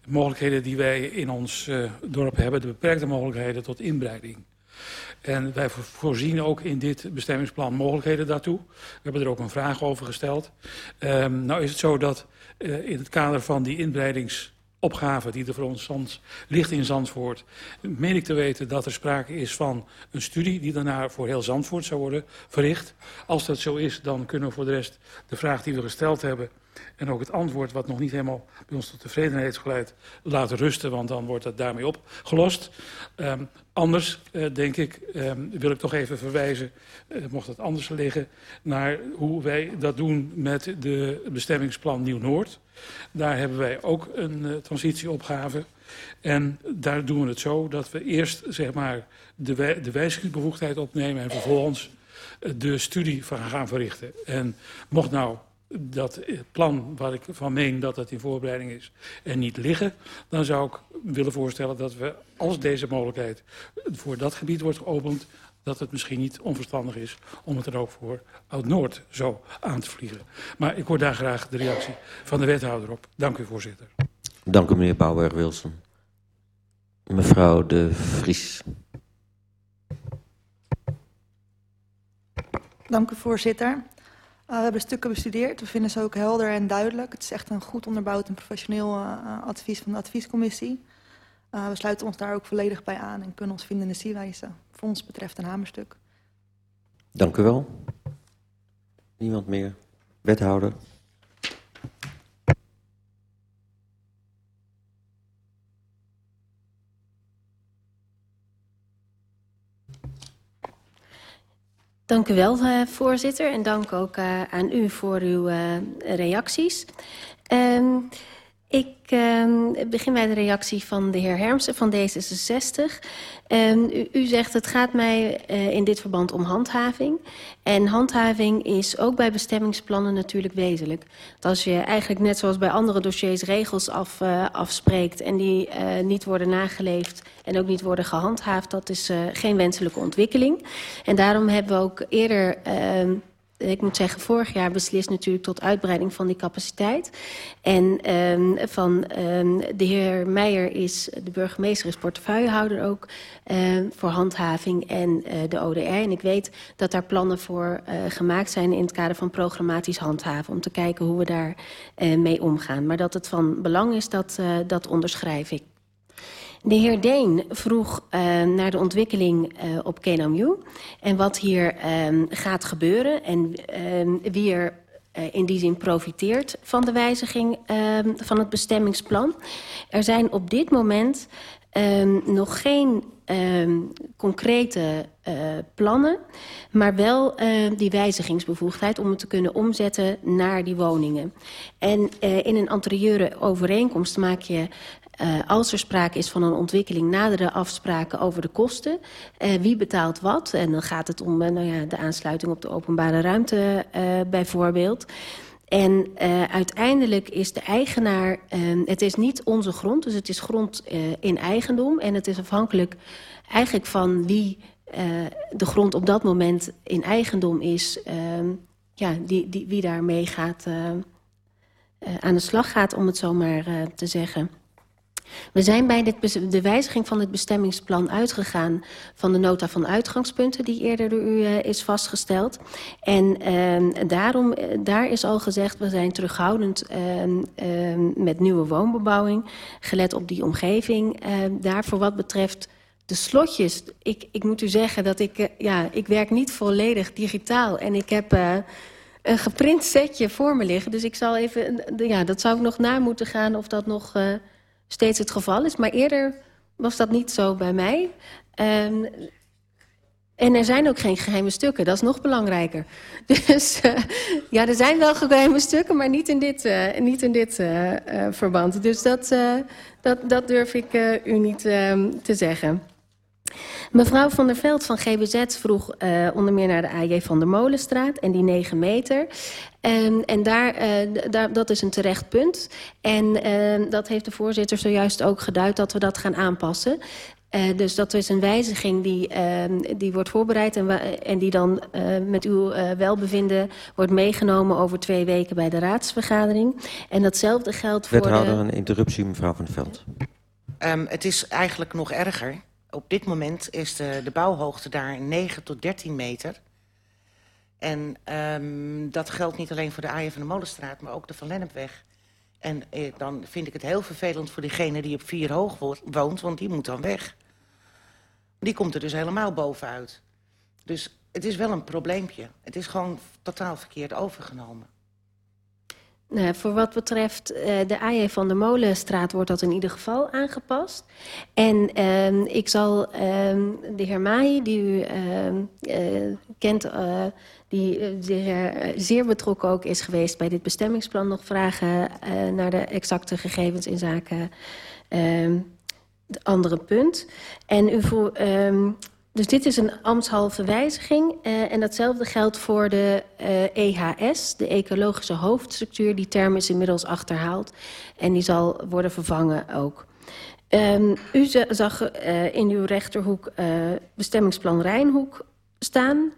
mogelijkheden die wij in ons uh, dorp hebben, de beperkte mogelijkheden tot inbreiding. En wij voorzien ook in dit bestemmingsplan mogelijkheden daartoe. We hebben er ook een vraag over gesteld. Um, nou is het zo dat uh, in het kader van die inbreidingsopgave die er voor ons ligt in Zandvoort... meen ik te weten dat er sprake is van een studie die daarna voor heel Zandvoort zou worden verricht. Als dat zo is, dan kunnen we voor de rest de vraag die we gesteld hebben en ook het antwoord wat nog niet helemaal bij ons tot tevredenheid heeft geleid laten rusten, want dan wordt het daarmee opgelost. Um, anders, uh, denk ik, um, wil ik toch even verwijzen, uh, mocht het anders liggen, naar hoe wij dat doen met de bestemmingsplan Nieuw-Noord. Daar hebben wij ook een uh, transitieopgave. En daar doen we het zo dat we eerst zeg maar, de, wij de wijzigingsbevoegdheid opnemen en vervolgens de studie van gaan verrichten. En mocht nou dat plan waar ik van meen dat het in voorbereiding is en niet liggen... dan zou ik willen voorstellen dat we, als deze mogelijkheid voor dat gebied wordt geopend... dat het misschien niet onverstandig is om het er ook voor Oud-Noord zo aan te vliegen. Maar ik hoor daar graag de reactie van de wethouder op. Dank u, voorzitter. Dank u, meneer Bouwberg-Wilson. Mevrouw De Vries. Dank u, voorzitter. Uh, we hebben stukken bestudeerd. We vinden ze ook helder en duidelijk. Het is echt een goed onderbouwd en professioneel uh, advies van de adviescommissie. Uh, we sluiten ons daar ook volledig bij aan en kunnen ons vinden in de sierwijze. Voor ons betreft een hamerstuk. Dank u wel. Niemand meer? Wethouder? Dank u wel, uh, voorzitter. En dank ook uh, aan u voor uw uh, reacties. Um, Ik uh, begin bij de reactie van de heer Hermsen van D66. Uh, u, u, zegt het gaat mij uh, in dit verband om handhaving. En handhaving is ook bij bestemmingsplannen natuurlijk wezenlijk. Dat als je eigenlijk net zoals bij andere dossiers regels af, uh, afspreekt... en die niet worden nageleefd en ook niet worden gehandhaafd... dat is geen wenselijke ontwikkeling. En daarom hebben we ook eerder ehm, ik moet zeggen, vorig jaar beslist natuurlijk tot uitbreiding van die capaciteit. En um, van um, de heer Meijer is, de burgemeester is portefeuillehouder ook um, voor handhaving en uh, de ODR. En ik weet dat daar plannen voor uh, gemaakt zijn in het kader van programmatisch handhaven. Om te kijken hoe we daar uh, mee omgaan. Maar dat het van belang is, dat, dat onderschrijf ik. De heer Deen vroeg uh, naar de ontwikkeling uh, op KNMU en wat hier uh, gaat gebeuren en wie er in die zin profiteert van de wijziging van het bestemmingsplan. Er zijn op dit moment nog geen concrete plannen, maar wel die wijzigingsbevoegdheid om het te kunnen omzetten naar die woningen. En in een anterieure overeenkomst maak je Uh, als er sprake is van een ontwikkeling, nadere afspraken over de kosten. Uh, wie betaalt wat? En dan gaat het om uh, nou ja, de aansluiting op de openbare ruimte bijvoorbeeld. En uiteindelijk is de eigenaar, het is niet onze grond, dus het is grond in eigendom. En het is afhankelijk eigenlijk van wie de grond op dat moment in eigendom is. ja, die, die, wie daarmee gaat, aan de slag gaat, om het zo maar te zeggen. We zijn bij dit, de wijziging van het bestemmingsplan uitgegaan van de nota van uitgangspunten die eerder door u uh, is vastgesteld. En uh, daarom, uh, daar is al gezegd, we zijn terughoudend met nieuwe woonbebouwing, gelet op die omgeving. daar voor wat betreft de slotjes, ik, ik moet u zeggen dat ik, ja, ik werk niet volledig digitaal en ik heb een geprint setje voor me liggen. Dus ik zal even, ja, dat zou ik nog na moeten gaan of dat nog steeds het geval is. Maar eerder was dat niet zo bij mij. Um, en er zijn ook geen geheime stukken, dat is nog belangrijker. Dus uh, ja, er zijn wel geheime stukken, maar niet in dit, uh, niet in dit uh, verband. Dus dat, dat, dat durf ik u niet ehm, te zeggen. Mevrouw van der Veld van GBZ vroeg uh, onder meer naar de AJ van der Molenstraat en die 9 meter. Um, en daar, uh, daar, dat is een terecht punt. En uh, dat heeft de voorzitter zojuist ook geduid dat we dat gaan aanpassen. Uh, dus dat is een wijziging die, uh, die wordt voorbereid en, en die dan uh, met uw welbevinden wordt meegenomen over twee weken bij de raadsvergadering. En datzelfde geldt voor. Wethouder, de... een interruptie, mevrouw van der Veld. Um, het is eigenlijk nog erger op dit moment is de, de bouwhoogte daar 9 tot 13 meter. En um, dat geldt niet alleen voor de Aaien van de Molenstraat, maar ook de Van Lennepweg. En eh, dan vind ik het heel vervelend voor diegene die op vier hoog woont, want die moet dan weg. Die komt er dus helemaal bovenuit. Dus het is wel een probleempje. Het is gewoon totaal verkeerd overgenomen. Nou, voor wat betreft uh, de AJ van de Molenstraat wordt dat in ieder geval aangepast. En uh, ik zal uh, de heer Maaij, die u uh, kent, eh, die zeer, betrokken ook is geweest bij dit bestemmingsplan, nog vragen naar de exacte gegevens in zaken ehm, het andere punt. En u voor, ehm, dus dit is een ambtshalve wijziging. Uh, en datzelfde geldt voor de uh, EHS, de ecologische hoofdstructuur. Die term is inmiddels achterhaald en die zal worden vervangen ook. Um, u zag uh, in uw rechterhoek bestemmingsplan Rijnhoek staan.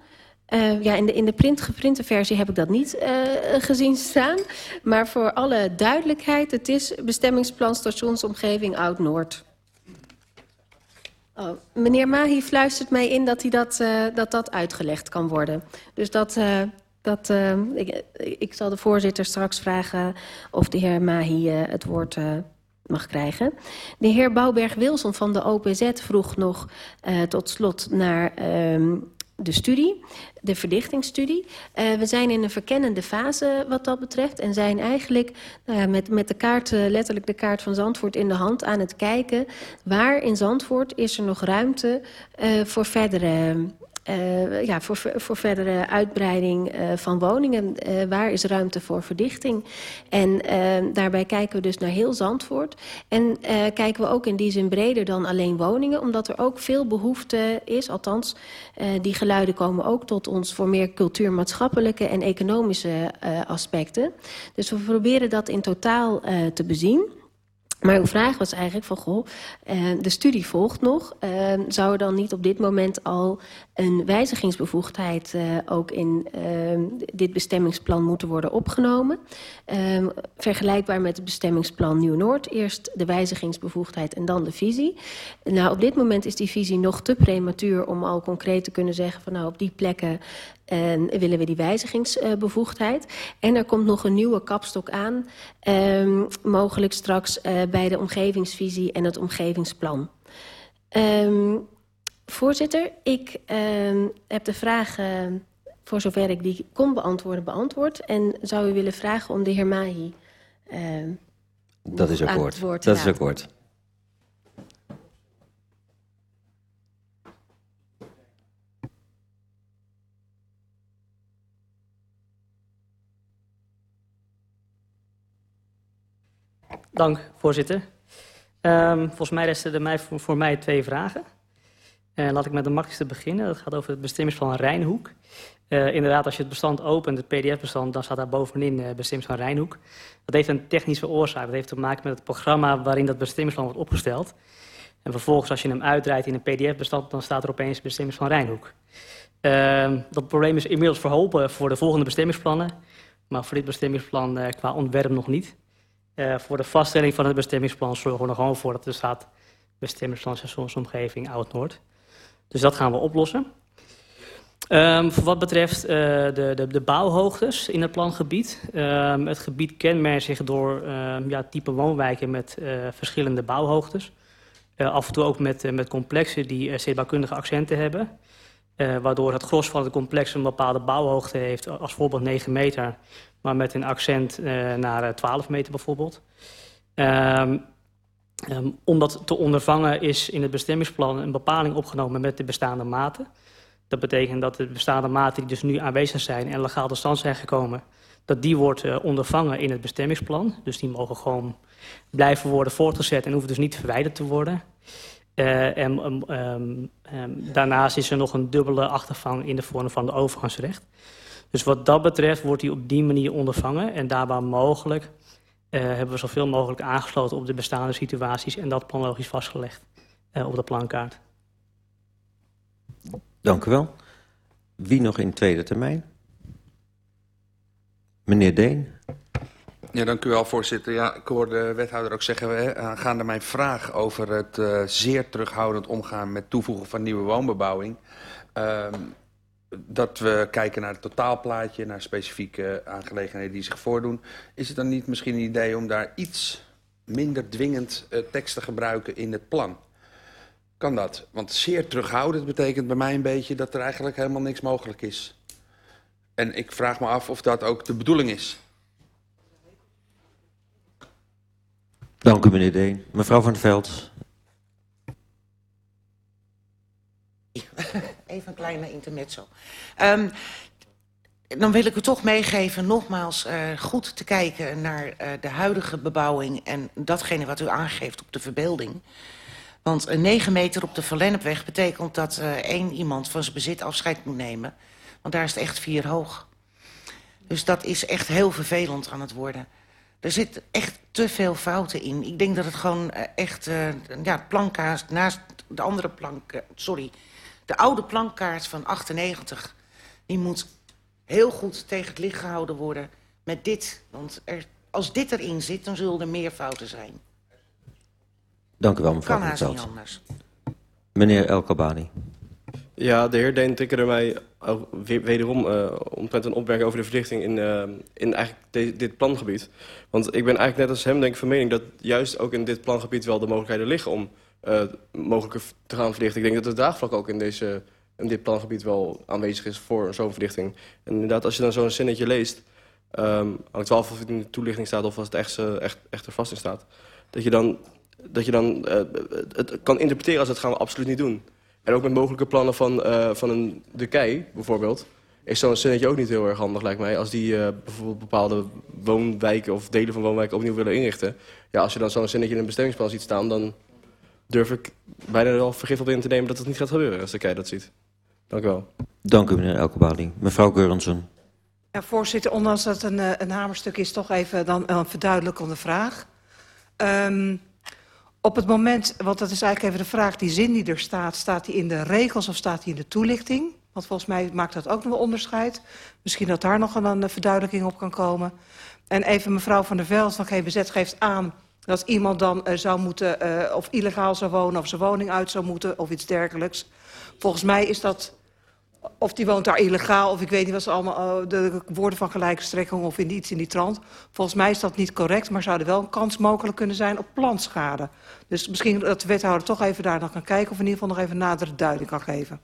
ja, in de, in de print, geprinte versie heb ik dat niet gezien staan. Maar voor alle duidelijkheid, het is bestemmingsplan stationsomgeving Oud-Noord. Oh, meneer Mahi fluistert mij in dat, hij dat, uh, dat dat uitgelegd kan worden. Dus dat, uh, dat, uh, ik, ik, zal de voorzitter straks vragen of de heer Mahi het woord mag krijgen. De heer Bouwberg-Wilson van de OPZ vroeg nog tot slot naar ehm, de studie, de verdichtingsstudie. Uh, we zijn in een verkennende fase wat dat betreft... en zijn eigenlijk uh, met, met de kaart, uh, letterlijk de kaart van Zandvoort in de hand... aan het kijken waar in Zandvoort is er nog ruimte voor verdere uh, ja, voor, voor verdere uitbreiding uh, van woningen. Uh, waar is ruimte voor verdichting? En daarbij kijken we dus naar heel Zandvoort. En kijken we ook in die zin breder dan alleen woningen. Omdat er ook veel behoefte is, althans die geluiden komen ook tot ons... voor meer cultuurmaatschappelijke en economische aspecten. Dus we proberen dat in totaal te bezien. Maar uw vraag was eigenlijk van, goh, uh, de studie volgt nog. Uh, zou er dan niet op dit moment al een wijzigingsbevoegdheid uh, ook in dit bestemmingsplan moeten worden opgenomen? Ehm, vergelijkbaar met het bestemmingsplan Nieuw-Noord. Eerst de wijzigingsbevoegdheid en dan de visie. Nou, op dit moment is die visie nog te prematuur om al concreet te kunnen zeggen van nou op die plekken en willen we die wijzigingsbevoegdheid. En er komt nog een nieuwe kapstok aan, um, mogelijk straks uh, bij de omgevingsvisie en het omgevingsplan. Um, voorzitter, ik um, heb de vraag, uh, voor zover ik die kon beantwoorden, beantwoord. En zou u willen vragen om de heer Mahi uh, Dat is akkoord. Dat is akkoord. Dank, voorzitter. Um, volgens mij resten er mij, voor, mij twee vragen. Uh, laat ik met de makkelijkste beginnen. Dat gaat over het bestemmingsplan Rijnhoek. Uh, inderdaad, als je het bestand opent, het pdf-bestand, dan staat daar bovenin uh, bestemmingsplan Rijnhoek. Dat heeft een technische oorzaak. Dat heeft te maken met het programma waarin dat bestemmingsplan wordt opgesteld. En vervolgens, als je hem uitdraait in een pdf-bestand, dan staat er opeens bestemmingsplan Rijnhoek. Uh, dat probleem is inmiddels verholpen voor de volgende bestemmingsplannen. Maar voor dit bestemmingsplan qua ontwerp nog niet. Uh, voor de vaststelling van het bestemmingsplan zorgen we er gewoon voor dat er staat bestemmingsplan seizoensomgeving Oud-Noord. Dus dat gaan we oplossen. Um, voor wat betreft uh, de, de, de, bouwhoogtes in het plangebied. Um, het gebied kenmerkt zich door um, ja, type woonwijken met uh, verschillende bouwhoogtes. Af en toe ook met, met complexen die stedenbouwkundige accenten hebben. waardoor het gros van het complex een bepaalde bouwhoogte heeft, als voorbeeld 9 meter maar met een accent uh, naar 12 eh, meter bijvoorbeeld. Um, um, om dat te ondervangen is in het bestemmingsplan een bepaling opgenomen met de bestaande maten. Dat betekent dat de bestaande maten die dus nu aanwezig zijn en legaal tot stand zijn gekomen, dat die wordt uh, ondervangen in het bestemmingsplan. Dus die mogen gewoon blijven worden voortgezet en hoeven dus niet verwijderd te worden. En um, daarnaast is er nog een dubbele achtervang in de vorm van de overgangsrecht. Dus wat dat betreft wordt hij op die manier ondervangen. En daarbij mogelijk uh, hebben we zoveel mogelijk aangesloten op de bestaande situaties... en dat planologisch vastgelegd uh, op de plankaart. Dank u wel. Wie nog in tweede termijn? Meneer Deen. Ja, dank u wel, voorzitter. Ja, ik hoor de wethouder ook zeggen, aangaande mijn vraag over het uh, zeer terughoudend omgaan met toevoegen van nieuwe woonbebouwing. Dat we kijken naar het totaalplaatje, naar specifieke aangelegenheden die zich voordoen. Is het dan niet misschien een idee om daar iets minder dwingend uh, tekst te gebruiken in het plan? Kan dat? Want zeer terughoudend betekent bij mij een beetje dat er eigenlijk helemaal niks mogelijk is. En ik vraag me af of dat ook de bedoeling is. Dank u, meneer Deen. Mevrouw van Veld. Even een kleine intermezzo. Um, dan wil ik u toch meegeven, nogmaals, uh, goed te kijken naar uh, de huidige bebouwing... en datgene wat u aangeeft op de verbeelding. Want een 9 meter op de Verlennepweg betekent dat uh, één iemand van zijn bezit afscheid moet nemen. Want daar is het echt vier hoog. Dus dat is echt heel vervelend aan het worden. Er zit echt te veel fouten in. Ik denk dat het gewoon echt, ja, naast de andere plank, sorry... De oude plankkaart van 98, die moet heel goed tegen het licht gehouden worden met dit. Want er, als dit erin zit, dan zullen er meer fouten zijn. Dank u wel, mevrouw Kan haast niet anders. Meneer El Kabani. Ja, de heer Deen tikkerde mij wederom uh, omtrent een opmerking over de verdichting in, uh, in eigenlijk dit plangebied. Want ik ben eigenlijk net als hem denk ik van mening dat juist ook in dit plangebied wel de mogelijkheden liggen om uh, mogelijke te gaan verdichten. Ik denk dat het draagvlak ook in, deze, in dit plangebied wel aanwezig is voor zo'n verdichting. En inderdaad, als je dan zo'n zinnetje leest... Um, hangt het wel af of het in de toelichting staat of als het echt, uh, echt, echt er vast in staat... dat je dan, dat je dan uh, het kan interpreteren als dat gaan we absoluut niet doen. En ook met mogelijke plannen van, van een, de kei, bijvoorbeeld... is zo'n zinnetje ook niet heel erg handig, lijkt mij. Als die bijvoorbeeld bepaalde woonwijken of delen van woonwijken opnieuw willen inrichten. Ja, als je dan zo'n zinnetje in een bestemmingsplan ziet staan... dan durf ik bijna wel vergif op in te nemen dat het niet gaat gebeuren als de kei dat ziet. Dank u wel. Dank u, meneer Elkebaling. Mevrouw Geurensen. Ja, voorzitter, ondanks dat het een, eh, een hamerstuk is, toch even dan een verduidelijkende vraag. Um, op het moment, want dat is eigenlijk even de vraag, die zin die er staat, staat die in de regels of staat die in de toelichting? Want volgens mij maakt dat ook nog wel onderscheid. Misschien dat daar nog een, een verduidelijking op kan komen. En even mevrouw van der Veld van GBZ geeft aan dat iemand dan uh, zou moeten, uh, of illegaal zou wonen, of zijn woning uit zou moeten, of iets dergelijks. Volgens mij is dat of die woont daar illegaal, of ik weet niet wat ze allemaal... Uh, de woorden van gelijke strekking of in iets in die trant. Volgens mij is dat niet correct, maar zou er wel een kans mogelijk kunnen zijn op plantschade. Dus misschien dat de wethouder toch even daar nog kan kijken... of in ieder geval nog even nadere duiding kan geven.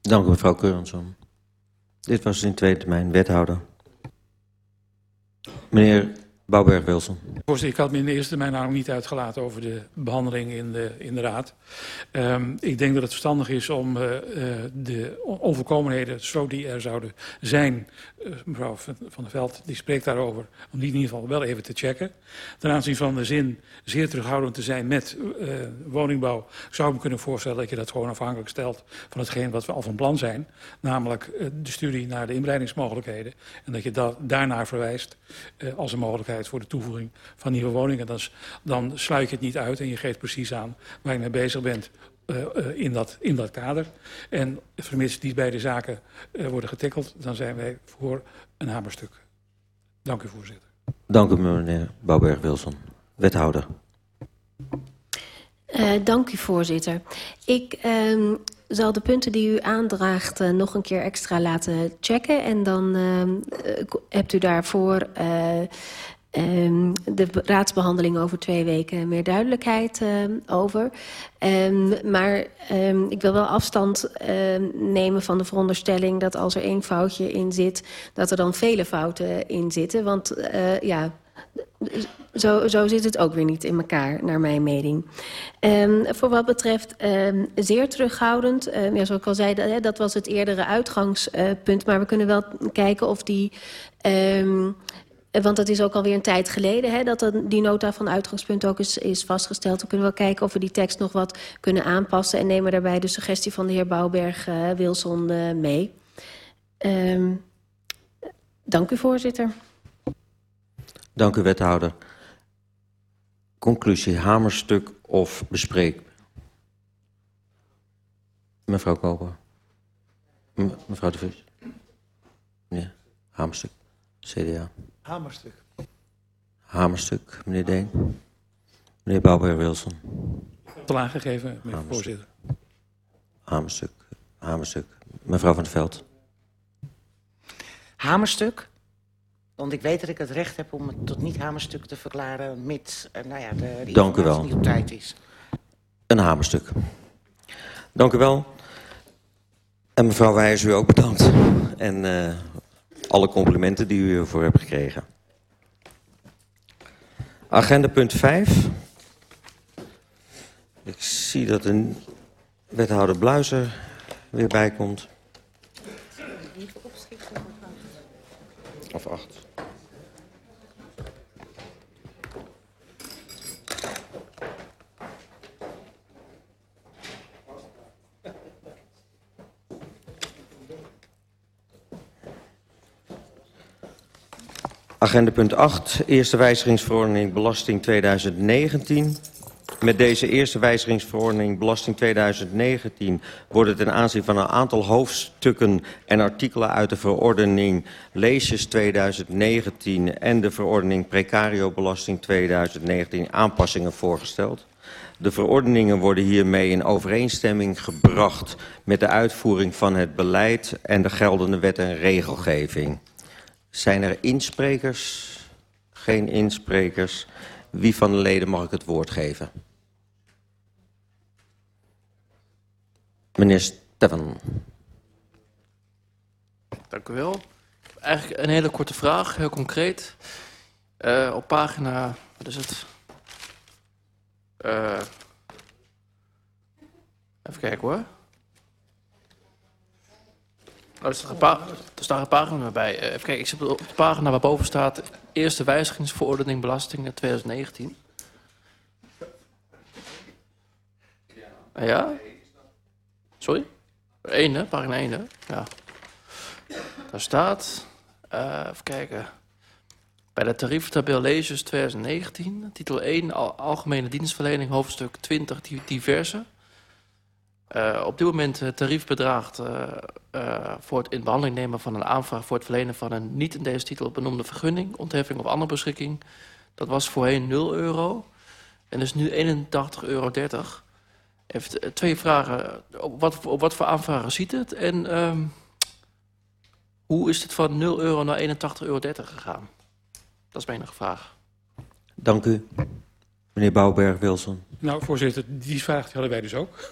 Dank u, mevrouw Keurensson. Dit was in tweede termijn wethouder. Meneer Bouwberg-Wilson. Voorzitter, ik had me in de eerste termijn namelijk niet uitgelaten over de behandeling in de, in de Raad. Um, ik denk dat het verstandig is om uh, de onvolkomenheden, zo die er zouden zijn, uh, mevrouw Van der Veld, die spreekt daarover, om die in ieder geval wel even te checken. Ten aanzien van de zin zeer terughoudend te zijn met uh, woningbouw, zou ik me kunnen voorstellen dat je dat gewoon afhankelijk stelt van hetgeen wat we al van plan zijn. Namelijk de studie naar de inbreidingsmogelijkheden. En dat je dat daarnaar verwijst als een mogelijkheid voor de toevoeging van nieuwe woningen. Dan, dan sluit je het niet uit en je geeft precies aan waar je mee bezig bent uh, uh, in, dat, in dat kader. En vermits die beide zaken uh, worden getikkeld, dan zijn wij voor een hamerstuk. Dank u, voorzitter. Dank u, meneer Bouwberg-Wilson. Wethouder. dank u, voorzitter. Ik um, zal de punten die u aandraagt uh, nog een keer extra laten checken. En dan uh, hebt u daarvoor uh, um, de raadsbehandeling over twee weken meer duidelijkheid uh, over. Um, maar ik wil wel afstand nemen van de veronderstelling dat als er één foutje in zit, dat er dan vele fouten in zitten. Want uh, ja, zo, zo zit het ook weer niet in elkaar, naar mijn mening. Um, voor wat betreft um, zeer terughoudend, um, ja, zoals ik al zei, dat, dat was het eerdere uitgangspunt. Maar we kunnen wel kijken of die... Um, want dat is ook alweer een tijd geleden hè, dat die nota van uitgangspunt ook is, is vastgesteld. We kunnen wel kijken of we die tekst nog wat kunnen aanpassen... en nemen daarbij de suggestie van de heer Bouwberg-Wilson uh, uh, mee. Um, dank u, voorzitter. Dank u, wethouder. Conclusie, hamerstuk of bespreek? Mevrouw Koper. Me mevrouw de Vries. Ja, hamerstuk. CDA. Hamerstuk. Hamerstuk, meneer Deen. Meneer Bouwberg-Wilson. Al aangegeven, meneer Hamerstuk. voorzitter. Hamerstuk, hamerstuk. Mevrouw van der Veld. Hamerstuk. Want ik weet dat ik het recht heb om het tot niet hamerstuk te verklaren... mits uh, nou ja, de, de Dank u wel. niet op tijd is. Een hamerstuk. Dank u wel. En mevrouw Wijers, u ook bedankt. En uh, alle complimenten die u ervoor hebt gekregen. Agenda punt 5. Ik zie dat een wethouder Bluizer weer bij komt. Of acht. Agenda punt 8, eerste wijzigingsverordening belasting 2019. Met deze eerste wijzigingsverordening belasting 2019 worden ten aanzien van een aantal hoofdstukken en artikelen uit de verordening leesjes 2019 en de verordening precario belasting 2019 aanpassingen voorgesteld. De verordeningen worden hiermee in overeenstemming gebracht met de uitvoering van het beleid en de geldende wet en regelgeving. Zijn er insprekers? Geen insprekers. Wie van de leden mag ik het woord geven? Meneer Steffen. Dank u wel. Eigenlijk een hele korte vraag, heel concreet. Uh, op pagina, wat is het? Uh, Even kijken hoor. Oh, er, staat er staat een pagina bij. Eh, even kijken, ik zit op de pagina waarboven staat... Eerste wijzigingsverordening belastingen 2019. Ah, Ja? Sorry? 1 hè? Pagina 1 hè? Ja. Daar staat... eh, even kijken... Bij de tarieftabel Leges 2019, titel 1, Al- Algemene Dienstverlening, hoofdstuk 20, di- diverse. Eh, op dit moment het tarief bedraagt eh, eh, voor het in behandeling nemen van een aanvraag voor het verlenen van een niet in deze titel benoemde vergunning, ontheffing of andere beschikking. Dat was voorheen 0 euro en is nu 81,30 euro. Even t- twee vragen. Op wat, op wat voor aanvragen ziet het? En ehm, hoe is het van 0 euro naar 81,30 euro gegaan? Dat is mijn enige vraag. Dank u. Meneer Bouwberg-Wilson. Nou, voorzitter, die vraag die hadden wij dus ook.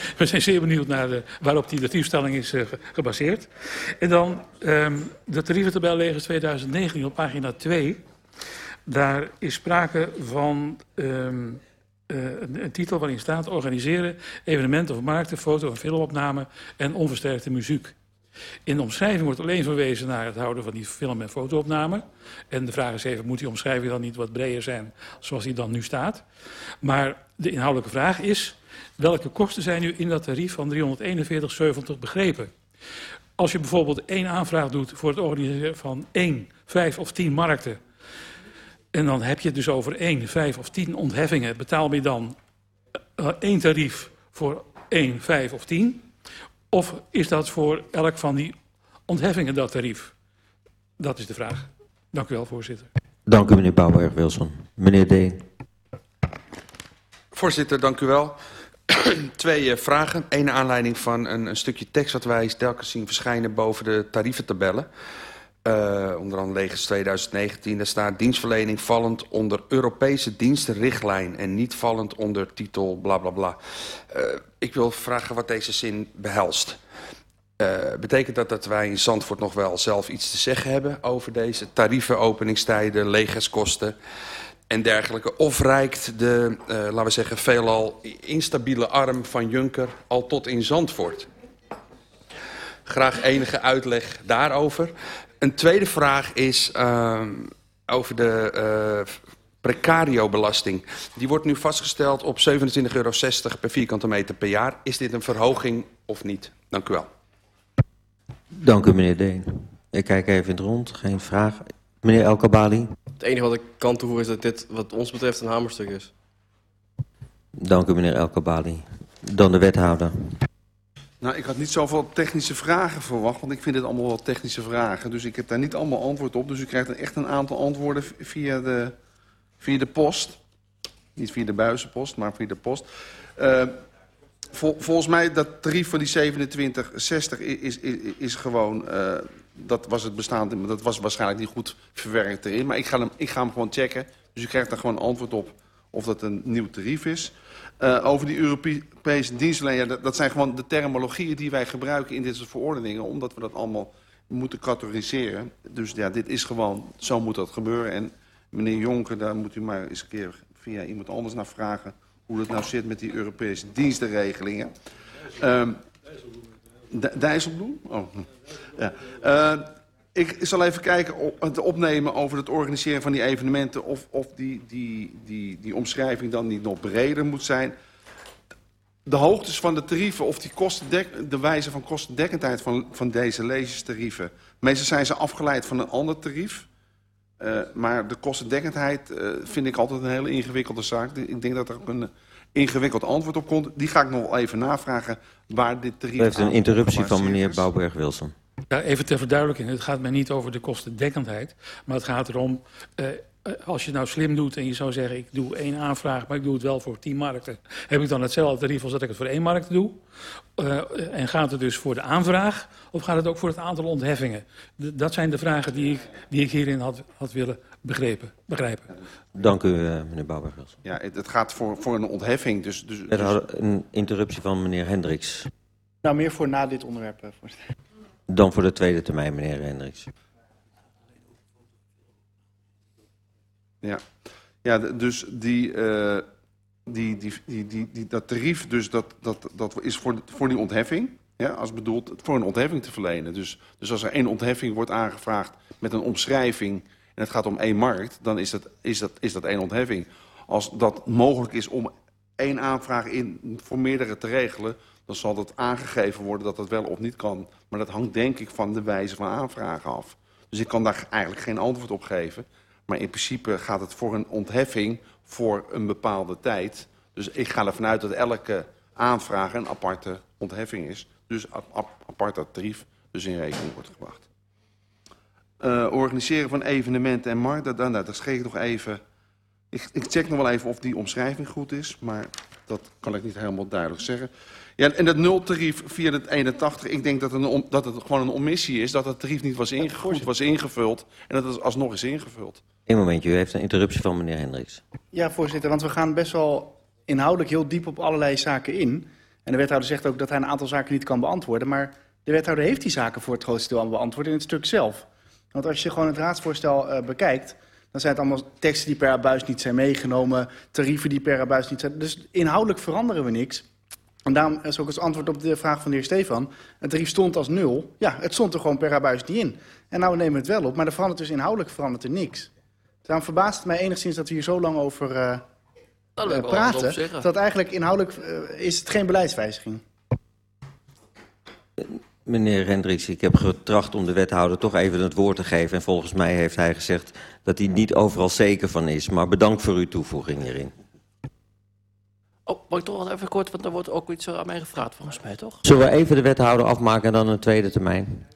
We zijn zeer benieuwd naar de, waarop die tariefstelling is eh, ge- gebaseerd. En dan ehm, de tarieventabel Legers 2019 op pagina 2. Daar is sprake van ehm, eh, een, een titel waarin staat... organiseren evenementen of markten, foto- en filmopname en onversterkte muziek. In de omschrijving wordt alleen verwezen naar het houden van die film- en fotoopname. En de vraag is even, moet die omschrijving dan niet wat breder zijn zoals die dan nu staat? Maar de inhoudelijke vraag is, welke kosten zijn nu in dat tarief van 341,70 begrepen? Als je bijvoorbeeld één aanvraag doet voor het organiseren van één, vijf of tien markten... en dan heb je het dus over één, vijf of tien ontheffingen... betaal je dan eh, één tarief voor één, vijf of tien... Of is dat voor elk van die ontheffingen dat tarief? Dat is de vraag. Dank u wel, voorzitter. Dank u, meneer Bouwberg-Wilson. Meneer Deen. Voorzitter, dank u wel. Twee eh, vragen. Eén aanleiding van een, een stukje tekst wat wij telkens zien verschijnen boven de tarieventabellen. Eh, onder andere Legers 2019. Daar staat dienstverlening vallend onder Europese dienstenrichtlijn en niet vallend onder titel bla bla bla. Eh, ik wil vragen wat deze zin behelst. Eh, betekent dat dat wij in Zandvoort nog wel zelf iets te zeggen hebben over deze tarieven, openingstijden, legerskosten en dergelijke? Of reikt de, eh, laten we zeggen, veelal instabiele arm van Juncker al tot in Zandvoort? Graag enige uitleg daarover. Een tweede vraag is uh, over de uh, precario-belasting. Die wordt nu vastgesteld op 27,60 euro per vierkante meter per jaar. Is dit een verhoging of niet? Dank u wel. Dank u, meneer Deen. Ik kijk even in het rond. Geen vraag. Meneer El Kabali. Het enige wat ik kan toevoegen is dat dit wat ons betreft een hamerstuk is. Dank u, meneer El Kabali. Dan de wethouder. Nou, ik had niet zoveel technische vragen verwacht, want ik vind dit allemaal wel technische vragen. Dus ik heb daar niet allemaal antwoord op. Dus u krijgt echt een aantal antwoorden via de, via de post. Niet via de buizenpost, maar via de post. Uh, vol, volgens mij dat tarief van die 27,60 is, is, is gewoon... Uh, dat was het bestaande, dat was waarschijnlijk niet goed verwerkt erin. Maar ik ga hem, ik ga hem gewoon checken. Dus u krijgt daar gewoon antwoord op of dat een nieuw tarief is. Uh, over die Europese dienstverlening, ja, dat, dat zijn gewoon de terminologieën die wij gebruiken in soort verordeningen, omdat we dat allemaal moeten categoriseren. Dus ja, dit is gewoon, zo moet dat gebeuren. En meneer Jonker, daar moet u maar eens een keer via iemand anders naar vragen hoe dat nou zit met die Europese dienstenregelingen. Um, Dijsselbloem? Oh. Ja. Uh, ik zal even kijken, op, het opnemen over het organiseren van die evenementen... of, of die, die, die, die omschrijving dan niet nog breder moet zijn. De hoogtes van de tarieven of die kostendek, de wijze van kostendekkendheid van, van deze lezerstarieven... meestal zijn ze afgeleid van een ander tarief. Uh, maar de kostendekkendheid uh, vind ik altijd een hele ingewikkelde zaak. Ik denk dat er ook een ingewikkeld antwoord op komt. Die ga ik nog wel even navragen waar dit tarief... U heeft een interruptie van meneer Bouwberg-Wilson. Ja, even ter verduidelijking. Het gaat mij niet over de kostendekkendheid. Maar het gaat erom, uh, als je nou slim doet en je zou zeggen... ik doe één aanvraag, maar ik doe het wel voor tien markten... heb ik dan hetzelfde tarief als dat ik het voor één markt doe? Uh, en gaat het dus voor de aanvraag of gaat het ook voor het aantal ontheffingen? D dat zijn de vragen die ik, die ik hierin had, had willen begrepen, begrijpen. Dank u, uh, meneer Bouwberg-Wilson. Ja, het, het gaat voor, voor een ontheffing. Dus, dus, dus... Een interruptie van meneer Hendricks. Nou, meer voor na dit onderwerp, voorzitter. Dan voor de tweede termijn, meneer Hendricks. Ja, ja dus die, uh, die, die, die, die, die, dat tarief dus dat, dat, dat is voor, voor die ontheffing. Ja, als bedoeld voor een ontheffing te verlenen. Dus, dus als er één ontheffing wordt aangevraagd met een omschrijving... en het gaat om één markt, dan is dat, is dat, is dat één ontheffing. Als dat mogelijk is om één aanvraag in, voor meerdere te regelen... dan zal dat aangegeven worden dat dat wel of niet kan. Maar dat hangt denk ik van de wijze van aanvragen af. Dus ik kan daar eigenlijk geen antwoord op geven. Maar in principe gaat het voor een ontheffing voor een bepaalde tijd. Dus ik ga ervan uit dat elke aanvraag een aparte ontheffing is. Dus apart dat tarief dus in rekening wordt gebracht. Uh, organiseren van evenementen en markten, daar, daar, daar schreef ik nog even... Ik, ik check nog wel even of die omschrijving goed is, maar dat kan ik niet helemaal duidelijk zeggen. Ja, en dat nultarief via het 81, ik denk dat het, een, dat het gewoon een omissie is... dat het tarief niet was inge goed was ingevuld en dat het alsnog is ingevuld. Eén momentje, u heeft een interruptie van meneer Hendricks. Ja, voorzitter, want we gaan best wel inhoudelijk heel diep op allerlei zaken in... En de wethouder zegt ook dat hij een aantal zaken niet kan beantwoorden. Maar de wethouder heeft die zaken voor het grootste deel al beantwoord in het stuk zelf. Want als je gewoon het raadsvoorstel uh, bekijkt... dan zijn het allemaal teksten die per abuis niet zijn meegenomen... tarieven die per abuis niet zijn... Dus inhoudelijk veranderen we niks. En daarom is ook als antwoord op de vraag van de heer Stefan... het tarief stond als nul. Ja, het stond er gewoon per abuis niet in. En nou nemen we het wel op, maar er verandert dus inhoudelijk verandert er niks. Daarom verbaast het mij enigszins dat we hier zo lang over... Uh, uh, praten. Dat eigenlijk inhoudelijk uh, is het geen beleidswijziging. Meneer Hendricks, ik heb getracht om de wethouder toch even het woord te geven. En volgens mij heeft hij gezegd dat hij niet overal zeker van is. Maar bedankt voor uw toevoeging hierin. Oh, mag ik toch wel even kort, want er wordt ook iets aan mij gevraagd volgens mij, toch? Zullen we even de wethouder afmaken en dan een tweede termijn?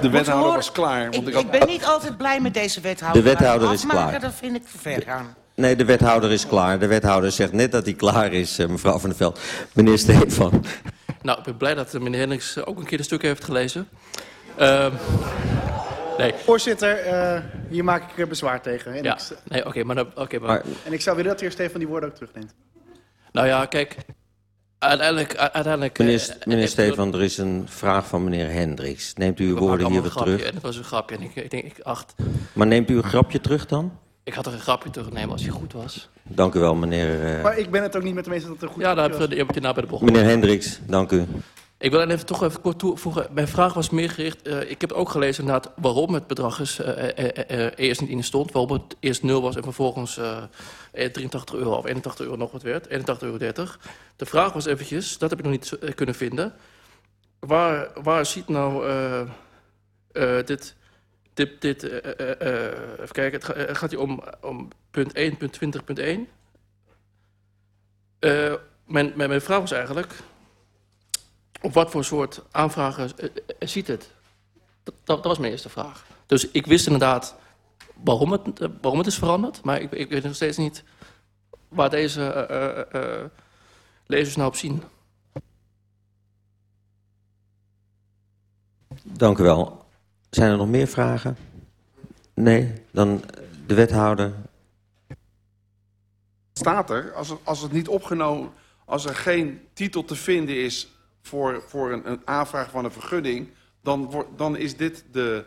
De wethouder was klaar. Want ik, ik, had... ik, ben niet altijd blij met deze wethouder. De wethouder is klaar. Dat vind ik ver gaan. Nee, de wethouder is klaar. De wethouder zegt net dat hij klaar is, eh, mevrouw Van der Veld. Meneer Stefan. Nou, ik ben blij dat meneer Hendricks ook een keer de stuk heeft gelezen. Uh, nee. Voorzitter, uh, hier maak ik bezwaar tegen. En ja, ik... nee, oké, maar, okay, maar... En ik zou willen dat de heer Stefan die woorden ook terugneemt. Nou ja, kijk, Uiteindelijk, uiteindelijk... Meneer, uh, meneer Stefan, er is een vraag van meneer Hendricks. Neemt u uw woorden hier weer terug? En dat was een grapje en ik, ik denk, ik acht... Maar neemt u een grapje terug dan? Ik had er een grapje terugnemen als hij goed was. Dank u wel, meneer... Uh... Maar ik ben het ook niet met de meeste dat het goed ja, daar heb je na bij de bocht. Meneer Hendricks, dank u. Ik wil even toch even kort toevoegen. Mijn vraag was meer gericht... Uh, ik heb ook gelezen inderdaad waarom het bedrag is, uh, uh, eerst niet in stond. Waarom het eerst 0 was en vervolgens 83 euro of 81 euro nog wat werd. 81,30 euro. De vraag was eventjes, dat heb ik nog niet kunnen vinden. Waar, waar ziet nou dit... dit, dit even kijken, het gaat hier om, om punt 1, punt 20, punt 1. mijn, mijn, mijn vraag was eigenlijk op wat voor soort aanvragen uh, ziet het? Dat, dat, was mijn eerste vraag. Dus ik wist inderdaad waarom het, uh, waarom het is veranderd, maar ik, ik, weet nog steeds niet waar deze lezers nou op zien. Dank u wel. Zijn er nog meer vragen? Nee, dan de wethouder. Staat er, als, er, als het niet opgenomen, als er geen titel te vinden is voor, voor een, een aanvraag van een vergunning... dan, dan is dit de,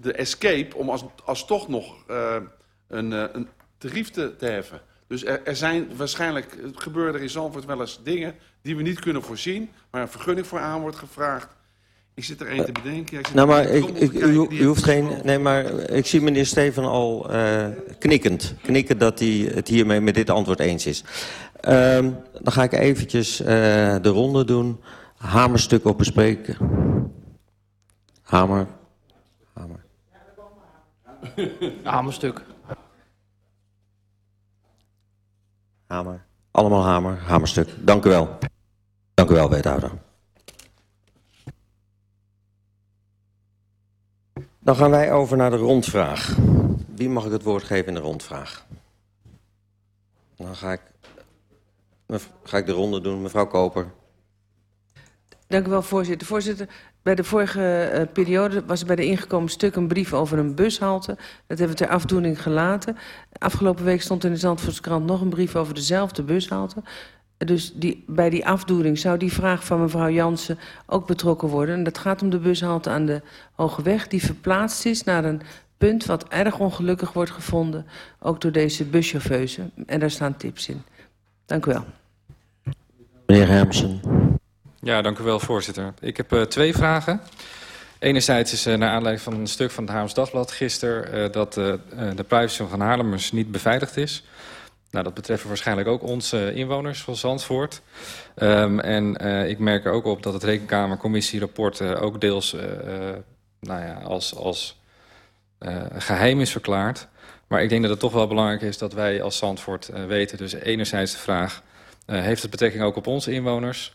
de escape om als, als toch nog uh, een, uh, een tarief te, te heffen. Dus er, er zijn waarschijnlijk, het gebeuren er in Zandvoort wel eens dingen die we niet kunnen voorzien, waar een vergunning voor aan wordt gevraagd. Ik zit er één te bedenken. Ja, nou, maar ik, ik, u, u hoeft geen... Nee, maar ik zie meneer Steven al uh, knikkend. Knikken dat hij het hiermee met dit antwoord eens is. Um, dan ga ik eventjes uh, de ronde doen. Hamerstuk op bespreken. Hamer. Hamer. Hamerstuk. Hamer. Allemaal hamer. Hamerstuk. Dank u wel. Dank u wel, wethouder. Dan gaan wij over naar de rondvraag. Wie mag ik het woord geven in de rondvraag? Dan ga ik, ga ik de ronde doen. Mevrouw Koper. Dank u wel, voorzitter. Voorzitter, bij de vorige uh, periode was er bij de ingekomen stuk een brief over een bushalte. Dat hebben we ter afdoening gelaten. Afgelopen week stond in de Zandvoortskrant nog een brief over dezelfde bushalte. Dus die, bij die afdoening zou die vraag van mevrouw Jansen ook betrokken worden. En dat gaat om de bushalte aan de Hoge Weg, die verplaatst is naar een punt wat erg ongelukkig wordt gevonden, ook door deze buschauffeuse. En daar staan tips in. Dank u wel. Meneer Hermsen. Ja, dank u wel, voorzitter. Ik heb uh, twee vragen. Enerzijds is uh, naar aanleiding van een stuk van het Haarlems Dagblad gisteren... Uh, dat uh, de privacy van Haarlemmers niet beveiligd is. Nou, dat betreft waarschijnlijk ook onze inwoners van Zandvoort. Um, en ik merk er ook op dat het Rekenkamercommissierapport ook deels nou ja, als, als geheim is verklaard. Maar ik denk dat het toch wel belangrijk is dat wij als Zandvoort weten... dus enerzijds de vraag, heeft het betrekking ook op onze inwoners...